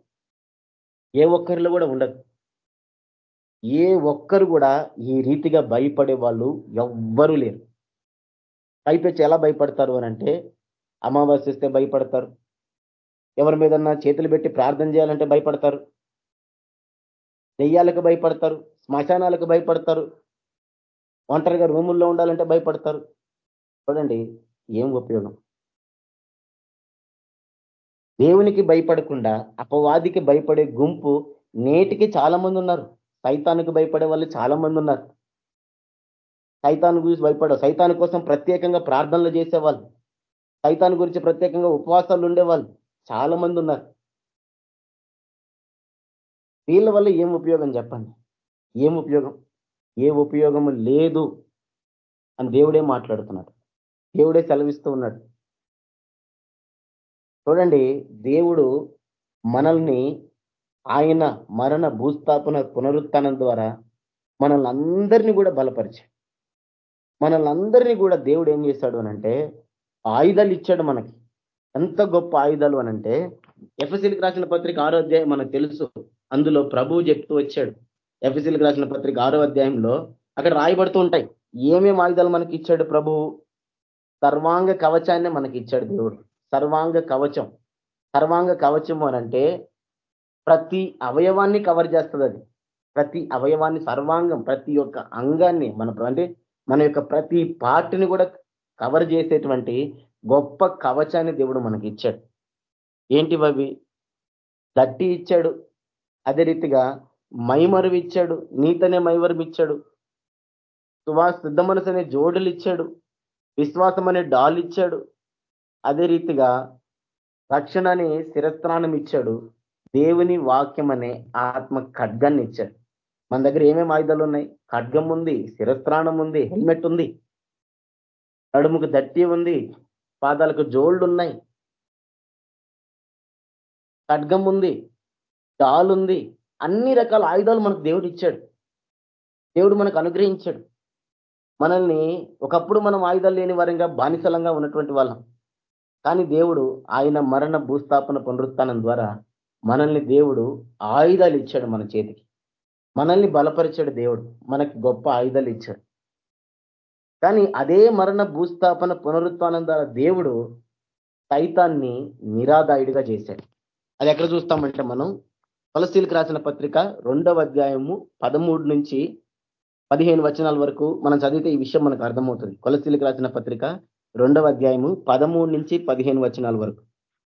ఏ ఒక్కరిలో కూడా ఉండదు. ఏ ఒక్కరు కూడా ఈ రీతిగా భయపడే వాళ్ళు ఎవ్వరూ లేరు. భయపెచ్చి ఎలా భయపడతారు అని అంటే అమావాస్య వస్తే భయపడతారు. ఎవరి మీదన్నా చేతులు పెట్టి ప్రార్థన చేయాలంటే భయపడతారు. దెయ్యాలకు భయపడతారు శ్మశానాలకు భయపడతారు ఒంటరిగా రూముల్లో ఉండాలంటే భయపడతారు. చూడండి ఏం ఉపయోగం? దేవునికి భయపడకుండా అపవాదికి భయపడే గుంపు నేటికి చాలా మంది ఉన్నారు. సైతానికి భయపడే వాళ్ళు చాలా మంది ఉన్నారు. సైతాన్ గురించి భయపడవు సైతాన్ కోసం ప్రత్యేకంగా ప్రార్థనలు చేసేవాళ్ళు. సైతాన్ గురించి ప్రత్యేకంగా ఉపవాసాలు ఉండేవాళ్ళు. చాలా మంది ఉన్నారు. వీళ్ళ వల్ల ఏం ఉపయోగం చెప్పండి? ఏం ఉపయోగం? ఏ ఉపయోగము లేదు అని దేవుడే మాట్లాడుతున్నాడు. దేవుడే సెలవిస్తూ ఉన్నాడు. చూడండి దేవుడు మనల్ని ఆయన మరణ భూస్థాపన పునరుత్నం ద్వారా మనల్ని అందరినీ కూడా బలపరిచాడు. మనల్ని అందరినీ కూడా దేవుడు ఏం చేశాడు అనంటే ఆయుధాలు ఇచ్చాడు మనకి. ఎంత గొప్ప ఆయుధాలు అనంటే ఎఫ్ఎస్సీలకు రాసిన పత్రిక ఆరో అధ్యాయం మనకు తెలుసు. అందులో ప్రభువు చెప్తూ వచ్చాడు. ఎఫ్ఎస్సీలకు రాసిన పత్రిక ఆరో అధ్యాయంలో అక్కడ రాయబడుతూ ఉంటాయి. ఏమేమి ఆయుధాలు మనకి ఇచ్చాడు ప్రభువు? సర్వాంగ కవచాన్ని మనకి ఇచ్చాడు దేవుడు. సర్వాంగ కవచం. సర్వాంగ కవచం అనంటే ప్రతి అవయవాన్ని కవర్ చేస్తుంది అది. ప్రతి అవయవాన్ని సర్వాంగం ప్రతి ఒక్క అంగాన్ని మన అంటే మన యొక్క ప్రతి పార్ట్ని కూడా కవర్ చేసేటువంటి గొప్ప కవచాన్ని దేవుడు మనకి ఇచ్చాడు ఏంటి అవి దట్టి ఇచ్చాడు. అదే రీతిగా మైమరువు ఇచ్చాడు. నీతనే మైవరం ఇచ్చాడు. సువాస సిద్ధ మనసు అనే జోడులు ఇచ్చాడు. విశ్వాసం అనే డాల్ ఇచ్చాడు. అదే రీతిగా రక్షణ అనే శిరస్త్రాణం ఇచ్చాడు. దేవుని వాక్యం అనే ఆత్మ ఖడ్గాన్ని ఇచ్చాడు. మన దగ్గర ఏమేమి ఆయుధాలు ఉన్నాయి? ఖడ్గం ఉంది శిరస్త్రాణం ఉంది హెల్మెట్ ఉంది. నడుముకు దట్టి ఉంది పాదాలకు జోళ్ళు ఉన్నాయి ఖడ్గం ఉంది డాలుంది ఉంది. అన్ని రకాల ఆయుధాలు మనకు దేవుడు ఇచ్చాడు. దేవుడు మనకు అనుగ్రహించాడు. మనల్ని ఒకప్పుడు మనం ఆయుధాలు లేని వారంగా బానిసలంగా ఉన్నటువంటి వాళ్ళం. కానీ దేవుడు ఆయన మరణ భూస్థాపన పునరుత్నం ద్వారా మనల్ని దేవుడు ఆయుధాలు ఇచ్చాడు మన చేతికి. మనల్ని బలపరిచాడు దేవుడు. మనకి గొప్ప ఆయుధాలు ఇచ్చాడు. కానీ అదే మరణ భూస్థాపన పునరుత్నం ద్వారా దేవుడు సైతాన్ని నిరాదాయుడిగా చేశాడు. అది ఎక్కడ చూస్తామంటే మనం తులసీలకు రాసిన పత్రిక రెండవ అధ్యాయము పదమూడు నుంచి పదిహేను వచనాల వరకు మనం చదివితే ఈ విషయం మనకు అర్థమవుతుంది. కొలసీలకు రాసిన పత్రిక రెండవ అధ్యాయము పదమూడు నుంచి పదిహేను వచనాల వరకు.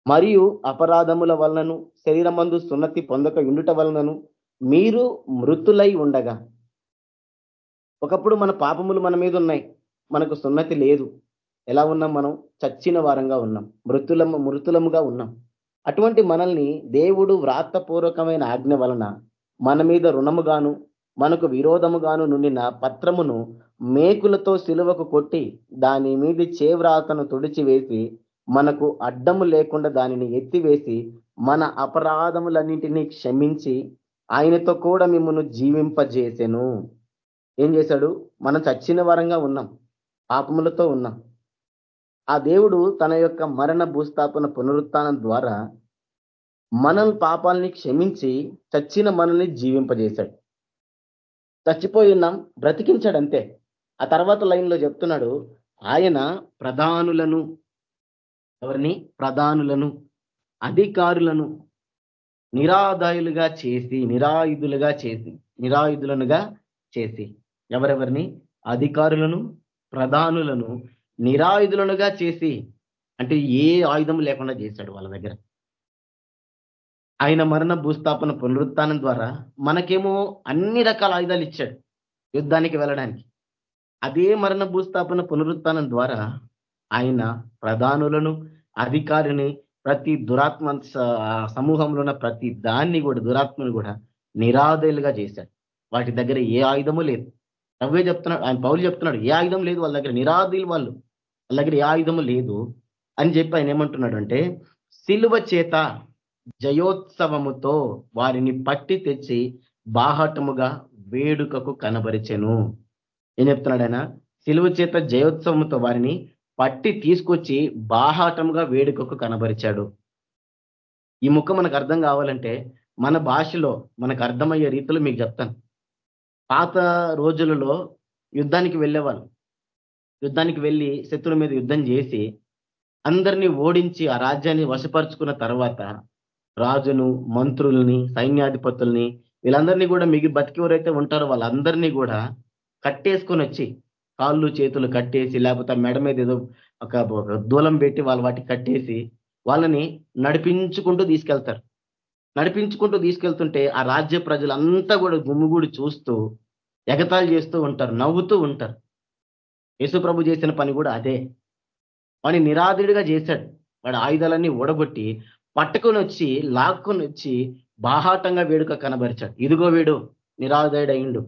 మరియు అపరాధముల వలనను శరీరమందు సున్నతి పొందక ఉండుట వలనను మీరు మృతులై ఉండగా. ఒకప్పుడు మన పాపములు మన మీద ఉన్నాయి. మనకు సున్నతి లేదు. ఎలా ఉన్నాం మనం? చచ్చిన వారంగా ఉన్నాం. మృతులము మృతులముగా ఉన్నాం. అటువంటి మనల్ని దేవుడు వ్రాతపూర్వకమైన ఆజ్ఞ వలన మన మీద రుణముగాను మనకు విరోధముగాను నుండిన పత్రమును మేకులతో సిలువకు కొట్టి దాని మీద చేవ్రాతను తుడిచివేసి మనకు అడ్డము లేకుండా దానిని ఎత్తివేసి మన అపరాధములన్నింటినీ క్షమించి ఆయనతో కూడా మిమ్మల్ని జీవింపజేసెను. ఏం చేశాడు? మనం చచ్చిన వరంగా ఉన్నాం. పాపములతో ఉన్నాం. ఆ దేవుడు తన యొక్క మరణ భూస్థాపన పునరుత్నం ద్వారా మనల్ పాపాలని క్షమించి చచ్చిన మనల్ని జీవింపజేశాడు. చచ్చిపోయి ఉన్నాం బ్రతికించాడు అంతే ఆ తర్వాత లైన్లో చెప్తున్నాడు ఆయన ప్రధానులను ఎవరిని? ప్రధానులను అధికారులను నిరాదాయులుగా చేసి నిరాయుధులుగా చేసి నిరాయుధులనుగా చేసి ఎవరెవరిని? అధికారులను ప్రధానులను నిరాయుధులనుగా చేసి అంటే ఏ ఆయుధం లేకుండా చేశాడు వాళ్ళ దగ్గర. ఆయన మరణ భూస్థాపన పునరుత్నం ద్వారా మనకేమో అన్ని రకాల ఆయుధాలు ఇచ్చాడు యుద్ధానికి వెళ్ళడానికి. అదే మరణ భూస్థాపన పునరుత్నం ద్వారా ఆయన ప్రధానులను అధికారిని ప్రతి దురాత్మ సమూహంలో ఉన్న ప్రతి దాన్ని కూడా దురాత్మను కూడా నిరాదయులుగా చేశాడు. వాటి దగ్గర ఏ ఆయుధము లేదు. రవ్వే చెప్తున్నాడు ఆయన పౌరులు చెప్తున్నాడు ఏ ఆయుధం లేదు వాళ్ళ దగ్గర నిరాధులు వాళ్ళు వాళ్ళ దగ్గర ఏ ఆయుధము లేదు అని చెప్పి ఆయన ఏమంటున్నాడు అంటే సిలువ చేత జయోత్సవముతో వారిని పట్టి తెచ్చి బాహటముగా వేడుకకు కనబరిచెను. ఏం చెప్తున్నాడు ఆయన? సిలువ చేత జయోత్సవంతో వారిని పట్టి తీసుకొచ్చి బాహాటముగా వేడుకకు కనబరిచాడు. ఈ ముఖం మనకు అర్థం కావాలంటే మన భాషలో మనకు అర్థమయ్యే రీతిలో మీకు చెప్తాను. పాత రోజులలో యుద్ధానికి వెళ్ళేవాళ్ళు. యుద్ధానికి వెళ్ళి శత్రుల మీద యుద్ధం చేసి అందరినీ ఓడించి ఆ రాజ్యాన్ని వశపరుచుకున్న తర్వాత రాజును మంత్రుల్ని సైన్యాధిపతుల్ని వీళ్ళందరినీ కూడా మిగి బతికివరైతే ఉంటారో వాళ్ళందరినీ కూడా కట్టేసుకొని వచ్చి కాళ్ళు చేతులు కట్టేసి లేకపోతే మెడ మీద ఏదో ఒక దూలం పెట్టి వాళ్ళు వాటికి కట్టేసి వాళ్ళని నడిపించుకుంటూ తీసుకెళ్తారు. నడిపించుకుంటూ తీసుకెళ్తుంటే ఆ రాజ్య ప్రజలంతా కూడా గుమ్ముగూడి చూస్తూ ఎగతాలు చేస్తూ ఉంటారు నవ్వుతూ ఉంటారు. యేసుప్రభు చేసిన పని కూడా అదే. వాడిని నిరాధుడిగా చేశాడు. వాడి ఆయుధాలన్నీ ఓడగొట్టి పట్టుకొని వచ్చి లాక్కొని వచ్చి బాహాటంగా వేడుక కనబరిచాడు. ఇదిగో వీడు నిరాధుడు అయిండు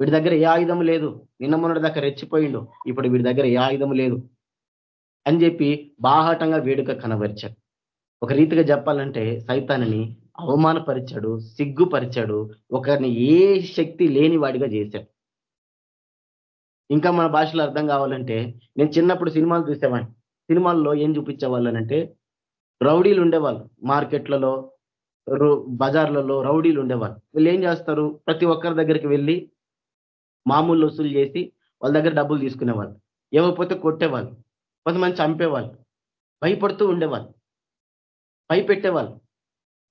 వీడి దగ్గర ఏ ఆయుధం లేదు. నిన్న మొన్నటి దగ్గర రెచ్చిపోయిండు. ఇప్పుడు వీడి దగ్గర ఏ ఆయుధం లేదు. అని చెప్పి బాహాటంగా వేడుక కనబరిచాడు. ఒక రీతిగా చెప్పాలంటే సైతాన్ని అవమానపరిచాడు సిగ్గుపరిచాడు ఒకరిని ఏ శక్తి లేని వాడిగా చేశాడు. ఇంకా మన భాషలో అర్థం కావాలంటే నేను చిన్నప్పుడు సినిమాలు చూసేవాడిని. సినిమాల్లో ఏం చూపించేవాళ్ళనంటే రౌడీలు ఉండేవాళ్ళు. మార్కెట్లలో బజార్లలో రౌడీలు ఉండేవాళ్ళు. వీళ్ళు ఏం చేస్తారు? ప్రతి ఒక్కరి దగ్గరికి వెళ్ళి మామూలు వసూలు చేసి వాళ్ళ దగ్గర డబ్బులు తీసుకునేవాళ్ళు. ఇవ్వకపోతే కొట్టేవాళ్ళు. కొంతమంది చంపేవాళ్ళు. భయపడుతూ ఉండేవాళ్ళు. భయపెట్టేవాళ్ళు.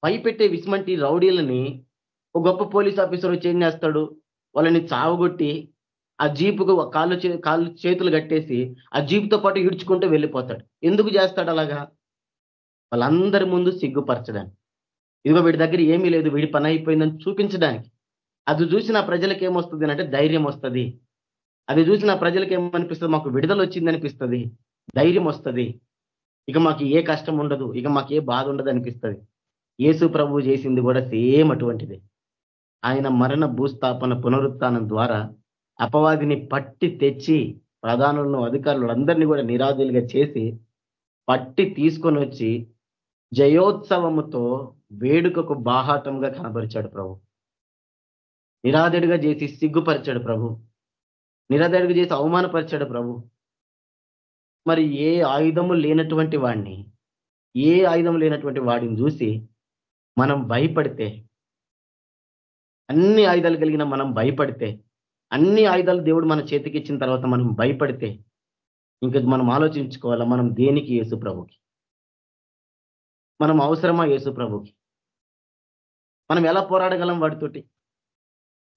భయపెట్టే విస్మంటి రౌడీలని ఒక గొప్ప పోలీస్ ఆఫీసర్ వచ్చి ఏం చేస్తాడు వాళ్ళని చావగొట్టి ఆ జీపుకు కాళ్ళు కాళ్ళు చేతులు కట్టేసి ఆ జీపుతో పాటు ఈడ్చుకుంటూ వెళ్ళిపోతాడు. ఎందుకు చేస్తాడు అలాగా? వాళ్ళందరి ముందు సిగ్గుపరచడానికి. ఇదిగో వీడి దగ్గర ఏమీ లేదు వీడి పని అయిపోయిందని చూపించడానికి. అది చూసిన ప్రజలకు ఏమొస్తుంది అంటే ధైర్యం వస్తుంది అది చూసిన ప్రజలకు ఏమనిపిస్తుంది మాకు విడుదల వచ్చింది అనిపిస్తుంది ధైర్యం వస్తుంది ఇక మాకు ఏ కష్టం ఉండదు ఇక మాకు ఏ బాధ ఉండదు అనిపిస్తుంది యేసు ప్రభు చేసింది కూడా సేమ్ అటువంటిది. ఆయన మరణ భూస్థాపన పునరుత్నం ద్వారా అపవాదిని పట్టి తెచ్చి ప్రధానులను అధికారులు అందరినీ కూడా నిరాదులుగా చేసి పట్టి తీసుకొని వచ్చి జయోత్సవముతో వేడుకకు బాహాటంగా కనబరిచాడు ప్రభు. నిరాదడిగా చేసి సిగ్గుపరిచాడు ప్రభు. నిరాదడిగా చేసి అవమానపరిచాడు ప్రభు. మరి ఏ ఆయుధము లేనటువంటి వాడిని ఏ ఆయుధం లేనటువంటి వాడిని చూసి మనం భయపడితే అన్ని ఆయుధాలు కలిగిన మనం భయపడితే అన్ని ఆయుధాలు దేవుడు మన చేతికి ఇచ్చిన తర్వాత మనం భయపడితే ఇంకా మనం ఆలోచించుకోవాలా? మనం దేనికి? యేసు ప్రభుకి. మనం అవసరమా? యేసు ప్రభుకి. మనం ఎలా పోరాడగలం వాడితోటి?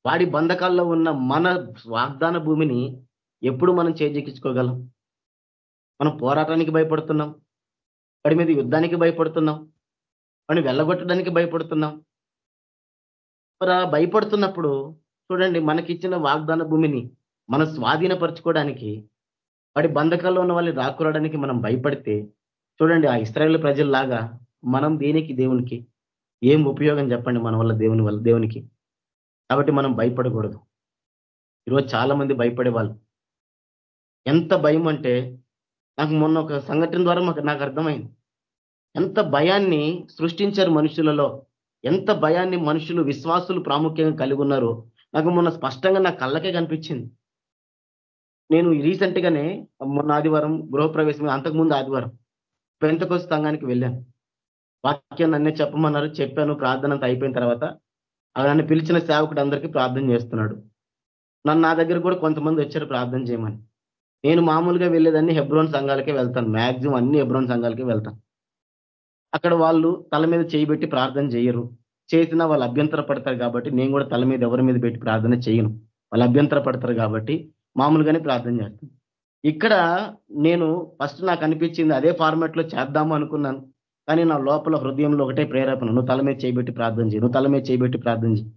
వాడి బంధకాల్లో ఉన్న మన వాగ్దాన భూమిని ఎప్పుడు మనం చేజెక్కించుకోగలం? మనం పోరాటానికి భయపడుతున్నాం? వాడి మీద యుద్ధానికి భయపడుతున్నాం? మనం వెళ్ళగొట్టడానికి భయపడుతున్నాం. మరి భయపడుతున్నప్పుడు చూడండి మనకిచ్చిన వాగ్దాన భూమిని మనం స్వాధీనపరచుకోవడానికి వాడి బంధకాల్లో ఉన్న వాళ్ళని రాకురావడానికి మనం భయపడితే చూడండి ఆ ఇస్రాయేల్ ప్రజల్లాగా మనం దేనికి? దేవునికి. ఏం ఉపయోగం చెప్పండి మన వల్ల దేవుని వల్ల దేవునికి? కాబట్టి మనం భయపడకూడదు. ఈరోజు చాలా మంది భయపడే వాళ్ళు ఎంత భయం అంటే నాకు మొన్న ఒక సంఘటన ద్వారా మాకు నాకు అర్థమైంది. ఎంత భయాన్ని సృష్టించారు మనుషులలో? ఎంత భయాన్ని మనుషులు విశ్వాసులు ప్రాముఖ్యంగా కలిగి ఉన్నారో? నాకు మొన్న స్పష్టంగా నా కళ్ళకే కనిపించింది. నేను రీసెంట్ గానే మొన్న ఆదివారం గృహప్రవేశం అంతకుముందు ఆదివారం పెంతకోస సంఘానికి వెళ్ళాను. వాక్యం నన్నే చెప్పమన్నారు చెప్పాను ప్రార్థన అంతా అయిపోయిన తర్వాత నన్ను పిలిచిన సేవకుడు అందరికీ ప్రార్థన చేస్తున్నాడు. నన్ను నా దగ్గర కూడా కొంతమంది వచ్చారు ప్రార్థన చేయమని. నేను మామూలుగా వెళ్ళేదాన్ని హెబ్రోన్ సంఘాలకే వెళ్తాను. మ్యాక్సిమం అన్ని హెబ్రోన్ సంఘాలకే వెళ్తాను. అక్కడ వాళ్ళు తల మీద చేయబెట్టి ప్రార్థన చేయరు. చేసినా వాళ్ళు అభ్యంతర పడతారు కాబట్టి నేను కూడా తల మీద ఎవరి మీద పెట్టి ప్రార్థన చేయను. వాళ్ళు అభ్యంతర పడతారు కాబట్టి మామూలుగానే ప్రార్థన చేస్తాను. ఇక్కడ నేను ఫస్ట్ నాకు అనిపించింది అదే ఫార్మాట్లో చేద్దాము అనుకున్నాను. కానీ నా లోపల హృదయంలో ఒకటే ప్రేరేపణ నువ్వు తల మీద చేయబెట్టి ప్రార్థన చేయి నువ్వు తల మీద చేయబెట్టి ప్రార్థన చేయి.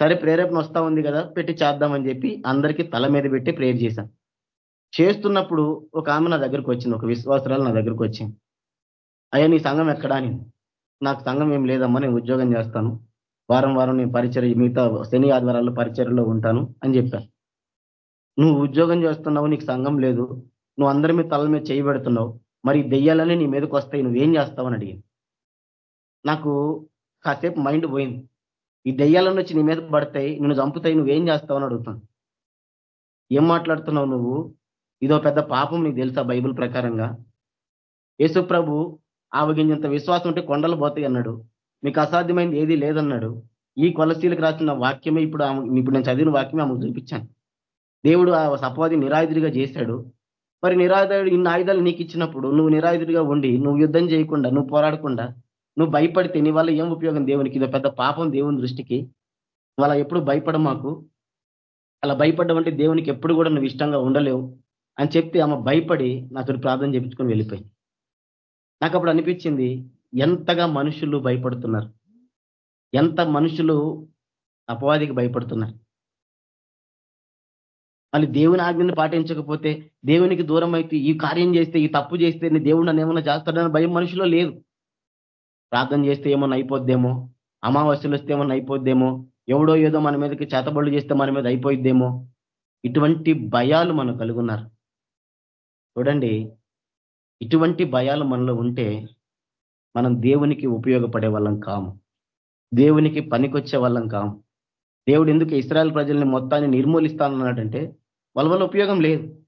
సరే ప్రేరేపణ వస్తా ఉంది కదా పెట్టి చేద్దామని చెప్పి అందరికీ తల మీద పెట్టి ప్రేయర్ చేశాను. చేస్తున్నప్పుడు ఒక ఆమె నా దగ్గరకు వచ్చింది ఒక విశ్వాసరాలు నా దగ్గరకు వచ్చింది. అయ్యా నీ సంఘం ఎక్కడా అని నాకు సంఘం ఏం లేదమ్మా నేను ఉద్యోగం చేస్తాను. వారం వారం నేను పరిచర్య మిగతా శని ఆదివారాల్లో పరిచర్యలో ఉంటాను అని చెప్పాను నువ్వు ఉద్యోగం చేస్తున్నావు నీకు సంఘం లేదు. నువ్వు అందరి మీద తల మీద చేయబెడుతున్నావు మరి దెయ్యాలనే నీ మీదకి వస్తాయి నువ్వేం అని అడిగింది. నాకు కాసేపు మైండ్ పోయింది. ఈ దెయ్యాలను వచ్చి నీ మీద పడతాయి నిన్ను చంపుతాయి నువ్వేం చేస్తావని అడుగుతాను. ఏం మాట్లాడుతున్నావు నువ్వు? ఇదో పెద్ద పాపం నీకు తెలుసా బైబిల్ ప్రకారంగా? యేసు ప్రభు ఆవగింజంత విశ్వాసం ఉంటే కొండలు పోతాయి అన్నాడు. మీకు అసాధ్యమైంది ఏది లేదన్నాడు. ఈ కొలసీలకు రాసిన వాక్యమే ఇప్పుడు ఆమె ఇప్పుడు నేను చదివిన వాక్యమే ఆమెకు చూపించాను. దేవుడు ఆ సపవాది నిరాయుధుడిగా చేశాడు. మరి నిరాయుధుడు ఇన్ని ఆయుధాలు నీకు ఇచ్చినప్పుడు నువ్వు నిరాయుధుడిగా ఉండి నువ్వు యుద్ధం చేయకుండా నువ్వు పోరాడకుండా నువ్వు భయపడితే నీ వల్ల ఏం ఉపయోగం దేవునికి? ఇదో పెద్ద పాపం దేవుని దృష్టికి. వాళ్ళ ఎప్పుడు భయపడ మాకు. అలా భయపడ్డం దేవునికి ఎప్పుడు కూడా నువ్వు ఇష్టంగా ఉండలేవు అని చెప్తే ఆమె భయపడి నాతో ప్రార్థన చేపించుకొని వెళ్ళిపోయింది. నాకు అప్పుడు అనిపించింది ఎంతగా మనుషులు భయపడుతున్నారు. ఎంత మనుషులు అపవాదికి భయపడుతున్నారు. మళ్ళీ దేవుని ఆజ్ఞను పాటించకపోతే దేవునికి దూరం అయితే ఈ కార్యం చేస్తే ఈ తప్పు చేస్తే నీ దేవుడు నన్ను ఏమన్నా చేస్తాడని భయం మనుషులో లేదు. ప్రార్థన చేస్తే ఏమన్నా అయిపోద్దేమో అమావాస్యలు వస్తే ఏమన్నా అయిపోద్దేమో ఎవడో ఏదో మన మీదకి చేతబడులు చేస్తే మన మీద అయిపోయిద్దేమో ఇటువంటి భయాలు మనం కలుగున్నారు. చూడండి ఇటువంటి భయాలు మనలో ఉంటే మనం దేవునికి ఉపయోగపడే వాళ్ళం కాము. దేవునికి పనికొచ్చే వాళ్ళం కాము. దేవుడు ఎందుకు ఇస్రాయల్ ప్రజల్ని మొత్తాన్ని నిర్మూలిస్తానన్నాడంటే వాళ్ళ వల్ల ఉపయోగం లేదు.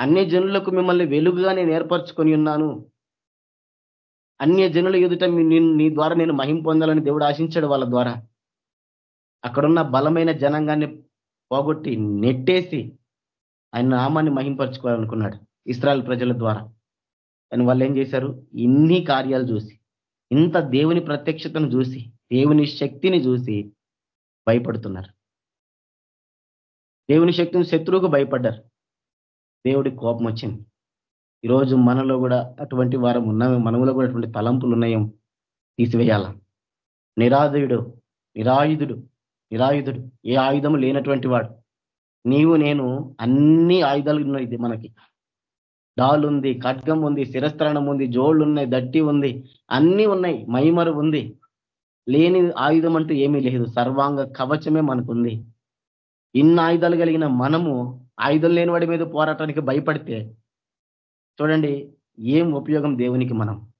అన్ని జనులకు మిమ్మల్ని వెలుగుగా నేను ఏర్పరచుకొని ఉన్నాను. అన్య జనుల ఎదుట నీ ద్వారా నేను మహిం పొందాలని దేవుడు ఆశించాడు వాళ్ళ ద్వారా. అక్కడున్న బలమైన జనాంగాన్ని పోగొట్టి నెట్టేసి ఆయన నామాన్ని మహింపరచుకోవాలనుకున్నాడు ఇస్రాయల్ ప్రజల ద్వారా. కానీ వాళ్ళు ఏం చేశారు? ఇన్ని కార్యాలు చూసి ఇంత దేవుని ప్రత్యక్షతను చూసి దేవుని శక్తిని చూసి భయపడుతున్నారు. దేవుని శక్తిని శత్రువుకు భయపడ్డారు. దేవుడి కోపం వచ్చింది. ఈరోజు మనలో కూడా అటువంటి వారం ఉన్నామే మనములో కూడా అటువంటి తలంపులు ఉన్నాయం తీసివేయాల? నిరాధుడు నిరాయుధుడు నిరాయుధుడు ఏ ఆయుధము లేనటువంటి వాడు. నీవు నేను అన్ని ఆయుధాలు ఉన్నాయి మనకి. డాల్ ఉంది ఖడ్గం ఉంది శిరస్త్రాణం ఉంది జోళ్ళు ఉన్నాయి దట్టి ఉంది అన్నీ ఉన్నాయి మైమరు ఉంది. లేని ఆయుధం అంటూ ఏమీ లేదు. సర్వాంగ కవచమే మనకుంది. ఇన్ని ఆయుధాలు కలిగిన మనము ఆయుధం లేని వాడి మీద పోరాటానికి భయపడితే చూడండి ఏం ఉపయోగం దేవునికి మనం?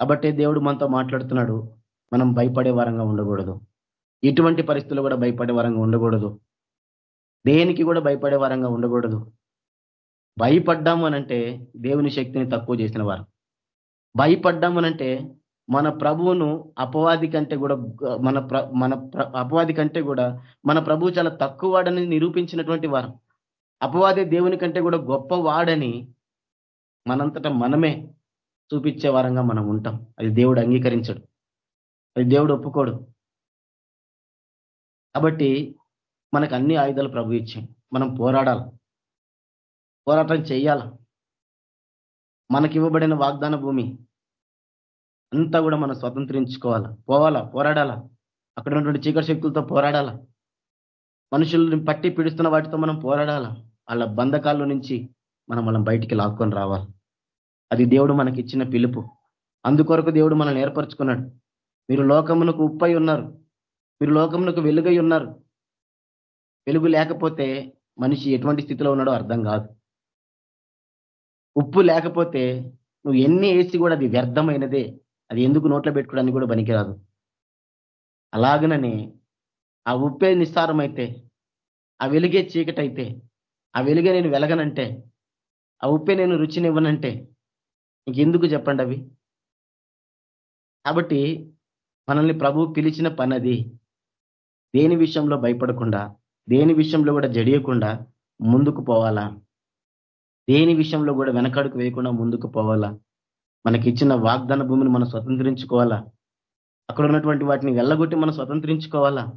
కాబట్టే దేవుడు మనతో మాట్లాడుతున్నాడు. మనం భయపడే వారంగా ఉండకూడదు. ఇటువంటి పరిస్థితులు కూడా భయపడే వారంగా ఉండకూడదు. దేనికి కూడా భయపడే వారంగా ఉండకూడదు. భయపడ్డాము అనంటే దేవుని శక్తిని తక్కువ చేసిన వారు. భయపడ్డాము అనంటే మన ప్రభువును అపవాది కంటే కూడా మన మన అపవాది కంటే కూడా మన ప్రభువు చాలా తక్కువ వాడని నిరూపించినటువంటి వారు. అపవాది దేవుని కంటే కూడా గొప్ప వాడని మనంతటా మనమే చూపించే వారంగా మనం ఉంటాం. అది దేవుడు అంగీకరించడు. అది దేవుడు ఒప్పుకోడు. కాబట్టి మనకు అన్ని ఆయుధాలు ప్రభు ఇచ్చాయి మనం పోరాడాలి. పోరాటం చేయాల మనకి ఇవ్వబడిన వాగ్దాన భూమి అంతా కూడా మనం స్వతంత్రించుకోవాలా? పోవాలా? పోరాడాలా? అక్కడ ఉన్నటువంటి చీకటి శక్తులతో పోరాడాలా? మనుషుల్ని పట్టి పిడుస్తున్న వాటితో మనం పోరాడాలా? వాళ్ళ బంధకాల్లో నుంచి మనం మనం బయటికి లాక్కొని రావాలి? అది దేవుడు మనకి ఇచ్చిన పిలుపు. అందుకొరకు దేవుడు మనల్ని ఏర్పరచుకున్నాడు. మీరు లోకమునకు ఉప్పై ఉన్నారు. మీరు లోకమునకు వెలుగై ఉన్నారు. వెలుగు లేకపోతే మనిషి ఎటువంటి స్థితిలో ఉన్నాడో అర్థం కాదు. ఉప్పు లేకపోతే నువ్వు ఎన్ని వేసి కూడా అది వ్యర్థమైనదే. అది ఎందుకు నోట్లో పెట్టుకోవడానికి కూడా పనికిరాదు. అలాగనని ఆ ఉప్పే నిస్సారమైతే ఆ వెలుగే చీకటైతే ఆ వెలుగే నేను వెలగనంటే ఆ ఉప్పే నేను రుచినివ్వనంటే ఇంకెందుకు చెప్పండి అవి? కాబట్టి మనల్ని ప్రభు పిలిచిన పనది దేని విషయంలో భయపడకుండా దేని విషయంలో కూడా జడియకుండా ముందుకు పోవాలా? దేని విషయంలో కూడా వెనకడుకు వేయకుండా ముందుకు పోవాలా? మనకి ఇచ్చిన వాగ్దాన భూమిని మనం స్వతంత్రించుకోవాలా? అక్కడ ఉన్నటువంటి వాటిని వెళ్ళగొట్టి మనం స్వతంత్రించుకోవాలా?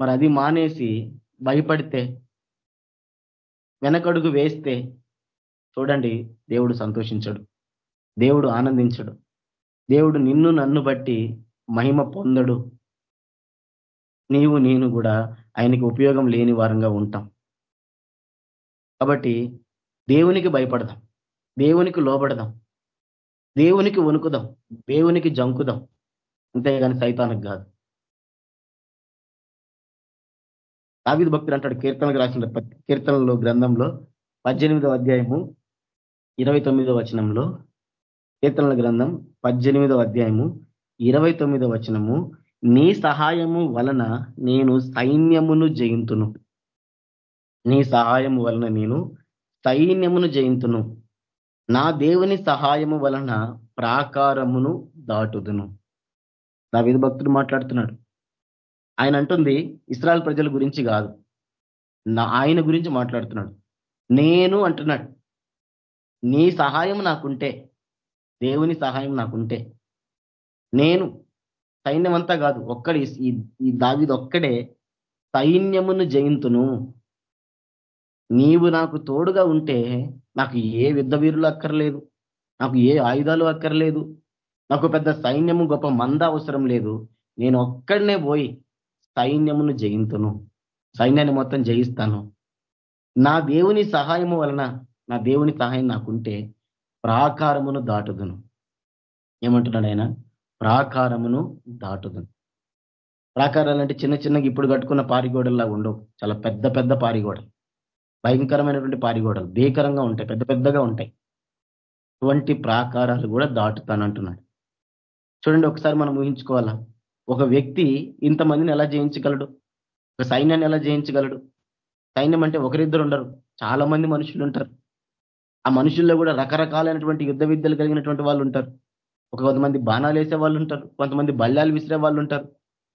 మరి అది మానేసి భయపడితే వెనకడుగు వేస్తే చూడండి దేవుడు సంతోషించడు. దేవుడు ఆనందించడు. దేవుడు నిన్ను నన్ను బట్టి మహిమ పొందడు. నీవు నేను కూడా ఆయనకి ఉపయోగం లేని వారంగా ఉంటాం. కాబట్టి దేవునికి భయపడదాం. దేవునికి లోబడదాం. దేవునికి వణుకుదాం. దేవునికి జంకుదాం. అంతేగాని సైతానికి కాదు. దావిద భక్తులు అంటాడు కీర్తనకు రాసిన కీర్తనలో గ్రంథంలో పద్దెనిమిదవ అధ్యాయము ఇరవై తొమ్మిదో వచనంలో కీర్తనల గ్రంథం పద్దెనిమిదవ అధ్యాయము ఇరవై తొమ్మిదో వచనము నీ సహాయము వలన నేను సైన్యమును జయింతును. నీ సహాయము వలన నేను సైన్యమును జయింతును. నా దేవుని సహాయము వలన ప్రాకారమును దాటుదును. దావిధ భక్తుడు మాట్లాడుతున్నాడు. ఆయన అంటుంది ఇస్రాయల్ ప్రజల గురించి కాదు. నా ఆయన గురించి మాట్లాడుతున్నాడు. నేను అంటున్నాడు నీ సహాయం నాకుంటే దేవుని సహాయం నాకుంటే నేను సైన్యం అంతా కాదు ఒక్కడి ఈ దావిది ఒక్కడే సైన్యమును జయింతును. నీవు నాకు తోడుగా ఉంటే నాకు ఏ యుద్ధ వీరులు అక్కర్లేదు నాకు ఏ ఆయుధాలు అక్కర్లేదు నాకు పెద్ద సైన్యము గొప్ప మంద అవసరం లేదు. నేను ఒక్కడనే పోయి సైన్యమును జయింతును. సైన్యాన్ని మొత్తం జయిస్తాను. నా దేవుని సహాయము వలన నా దేవుని సహాయం నాకుంటే ప్రాకారమును దాటుదును. ఏమంటున్నాడు ఆయన? ప్రాకారమును దాటుదును. ప్రాకారాలు అంటే చిన్న చిన్నగా ఇప్పుడు కట్టుకున్న పారిగోడల్లా ఉండవు. చాలా పెద్ద పెద్ద పారిగోడలు. భయంకరమైనటువంటి పారిగోడలు భీకరంగా ఉంటాయి పెద్ద పెద్దగా ఉంటాయి. అటువంటి ప్రాకారాలు కూడా దాటుతానంటున్నాడు. చూడండి ఒకసారి మనం ఊహించుకోవాలా? ఒక వ్యక్తి ఇంతమందిని ఎలా జయించగలడు? ఒక సైన్యాన్ని ఎలా జయించగలడు? సైన్యం అంటే ఒకరిద్దరు ఉండరు చాలా మంది మనుషులు ఉంటారు. ఆ మనుషుల్లో కూడా రకరకాలైనటువంటి యుద్ధ విద్యలు కలిగినటువంటి వాళ్ళు ఉంటారు. ఒక కొంతమంది బాణాలు వేసే వాళ్ళు ఉంటారు కొంతమంది బల్లాలు విసిరే వాళ్ళు ఉంటారు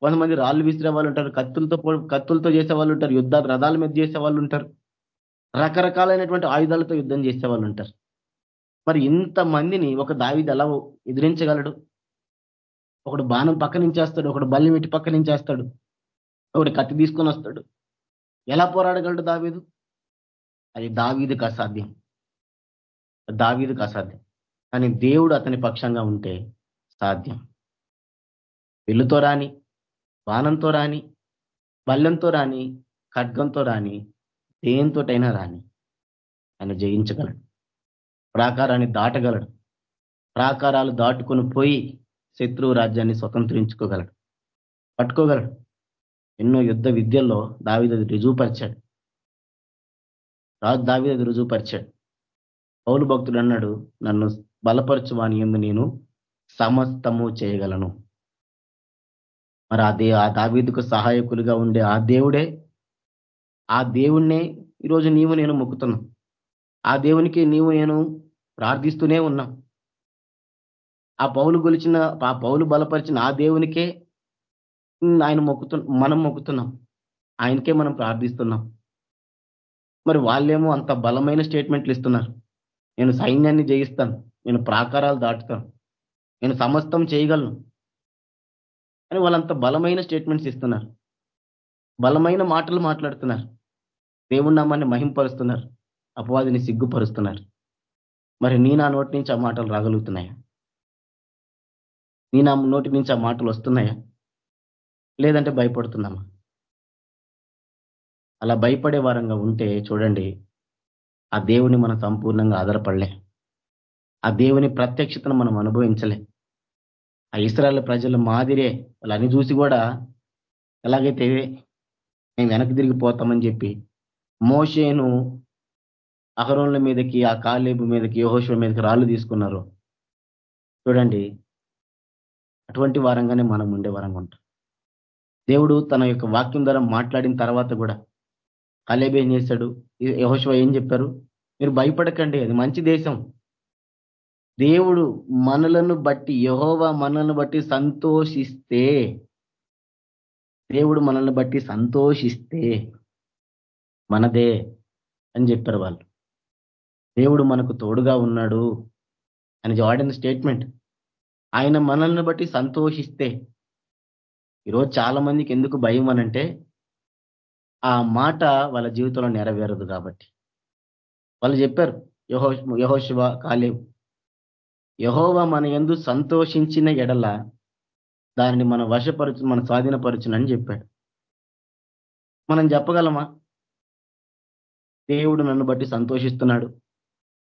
కొంతమంది రాళ్ళు విసిరే వాళ్ళు ఉంటారు కత్తులతో కత్తులతో చేసే వాళ్ళు ఉంటారు యుద్ధ రథాల మీద చేసే వాళ్ళు ఉంటారు. రకరకాలైనటువంటి ఆయుధాలతో యుద్ధం చేసే వాళ్ళు ఉంటారు మరి ఇంతమందిని ఒక దావిది ఎలా ఎదిరించగలడు? ఒకడు బాణం పక్క నుంచేస్తాడు ఒకడు బల్లి పెట్టి పక్క నుంచేస్తాడు ఒకడు కత్తి తీసుకొని వస్తాడు. ఎలా పోరాడగలడు దావీదు? అది దావీదుకు అసాధ్యం. దావీదుకు అసాధ్యం. కానీ దేవుడు అతని పక్షంగా ఉంటే సాధ్యం. వెల్లుతో రాని బాణంతో రాని బల్లెంతో రాని ఖడ్గంతో రాని దేంతోటైనా రాని. ఆయన జయించగలడు. ప్రాకారాన్ని దాటగలడు. ప్రాకారాలు దాటుకొని పోయి శత్రువు రాజ్యాన్ని స్వతంత్రించుకోగలడు. పట్టుకోగలడు. ఎన్నో యుద్ధ విద్యల్లో దావిదది రుజువుపరిచాడు. రాజు దావిదది రుజువుపరిచాడు. పౌలు భక్తుడు అన్నాడు నన్ను బలపరచువాని ఎందు నేను సమస్తము చేయగలను. మరి అదే ఆ దావీదుకు సహాయకులుగా ఉండే ఆ దేవుడే ఆ దేవుణ్ణే ఈరోజు నీవు నేను మొక్కుతున్నాం. ఆ దేవునికి నీవు నేను ప్రార్థిస్తూనే ఉన్నాం. ఆ పౌలు గొలిచిన ఆ పౌలు బలపరిచిన ఆ దేవునికే ఆయన మొక్కుతు మనం మొక్కుతున్నాం. ఆయనకే మనం ప్రార్థిస్తున్నాం. మరి వాళ్ళేమో అంత బలమైన స్టేట్మెంట్లు ఇస్తున్నారు. నేను సైన్యాన్ని జయిస్తాను. నేను ప్రాకారాలు దాటుతాను. నేను సమస్తం చేయగలను. అని వాళ్ళంత బలమైన స్టేట్మెంట్స్ ఇస్తున్నారు. బలమైన మాటలు మాట్లాడుతున్నారు. దేవుడి నామాన్ని మహింపరుస్తున్నారు. అపవాదిని సిగ్గుపరుస్తున్నారు. మరి నీ నా నోటి నుంచి ఆ మాటలు రాగలుగుతున్నాయా? నీ నా నోటి నుంచి ఆ మాటలు వస్తున్నాయా? లేదంటే భయపడుతున్నామా? అలా భయపడే వారంగా ఉంటే చూడండి ఆ దేవుని మనం సంపూర్ణంగా ఆధారపడలే. ఆ దేవుని ప్రత్యక్షతను మనం అనుభవించలే. ఆ ఇస్రాయల్ ప్రజలు మాదిరే వాళ్ళని చూసి కూడా ఎలాగైతే మేము వెనక్కి తిరిగిపోతామని చెప్పి మోషేను అహరోన్ల మీదకి ఆ కాలేబు మీదకి యోహోశ్వ మీదకి రాళ్ళు తీసుకున్నారు. చూడండి అటువంటి వారంగానే మనం ఉండే వరంగా ఉంటాం. దేవుడు తన యొక్క వాక్యం ద్వారా మాట్లాడిన తర్వాత కూడా కాలేబు ఏం చేశాడు? యహోశివ ఏం చెప్పారు? మీరు భయపడకండి అది మంచి దేశం. దేవుడు మనలను బట్టి యహోవా మనలను బట్టి సంతోషిస్తే దేవుడు మనల్ని బట్టి సంతోషిస్తే మనదే అని చెప్పారు వాళ్ళు. దేవుడు మనకు తోడుగా ఉన్నాడు అని వాడిన స్టేట్మెంట్. ఆయన మనల్ని బట్టి సంతోషిస్తే. ఈరోజు చాలా మందికి ఎందుకు భయం అనంటే ఆ మాట వాళ్ళ జీవితంలో నెరవేరదు కాబట్టి. వాళ్ళు చెప్పారు యహో యహోశివ కాలేవు యహోవ మన ఎందు సంతోషించిన ఎడల దానిని మన వశపరచు మన స్వాధీనపరచునని చెప్పాడు. మనం చెప్పగలమా? దేవుడు నన్ను బట్టి సంతోషిస్తున్నాడు.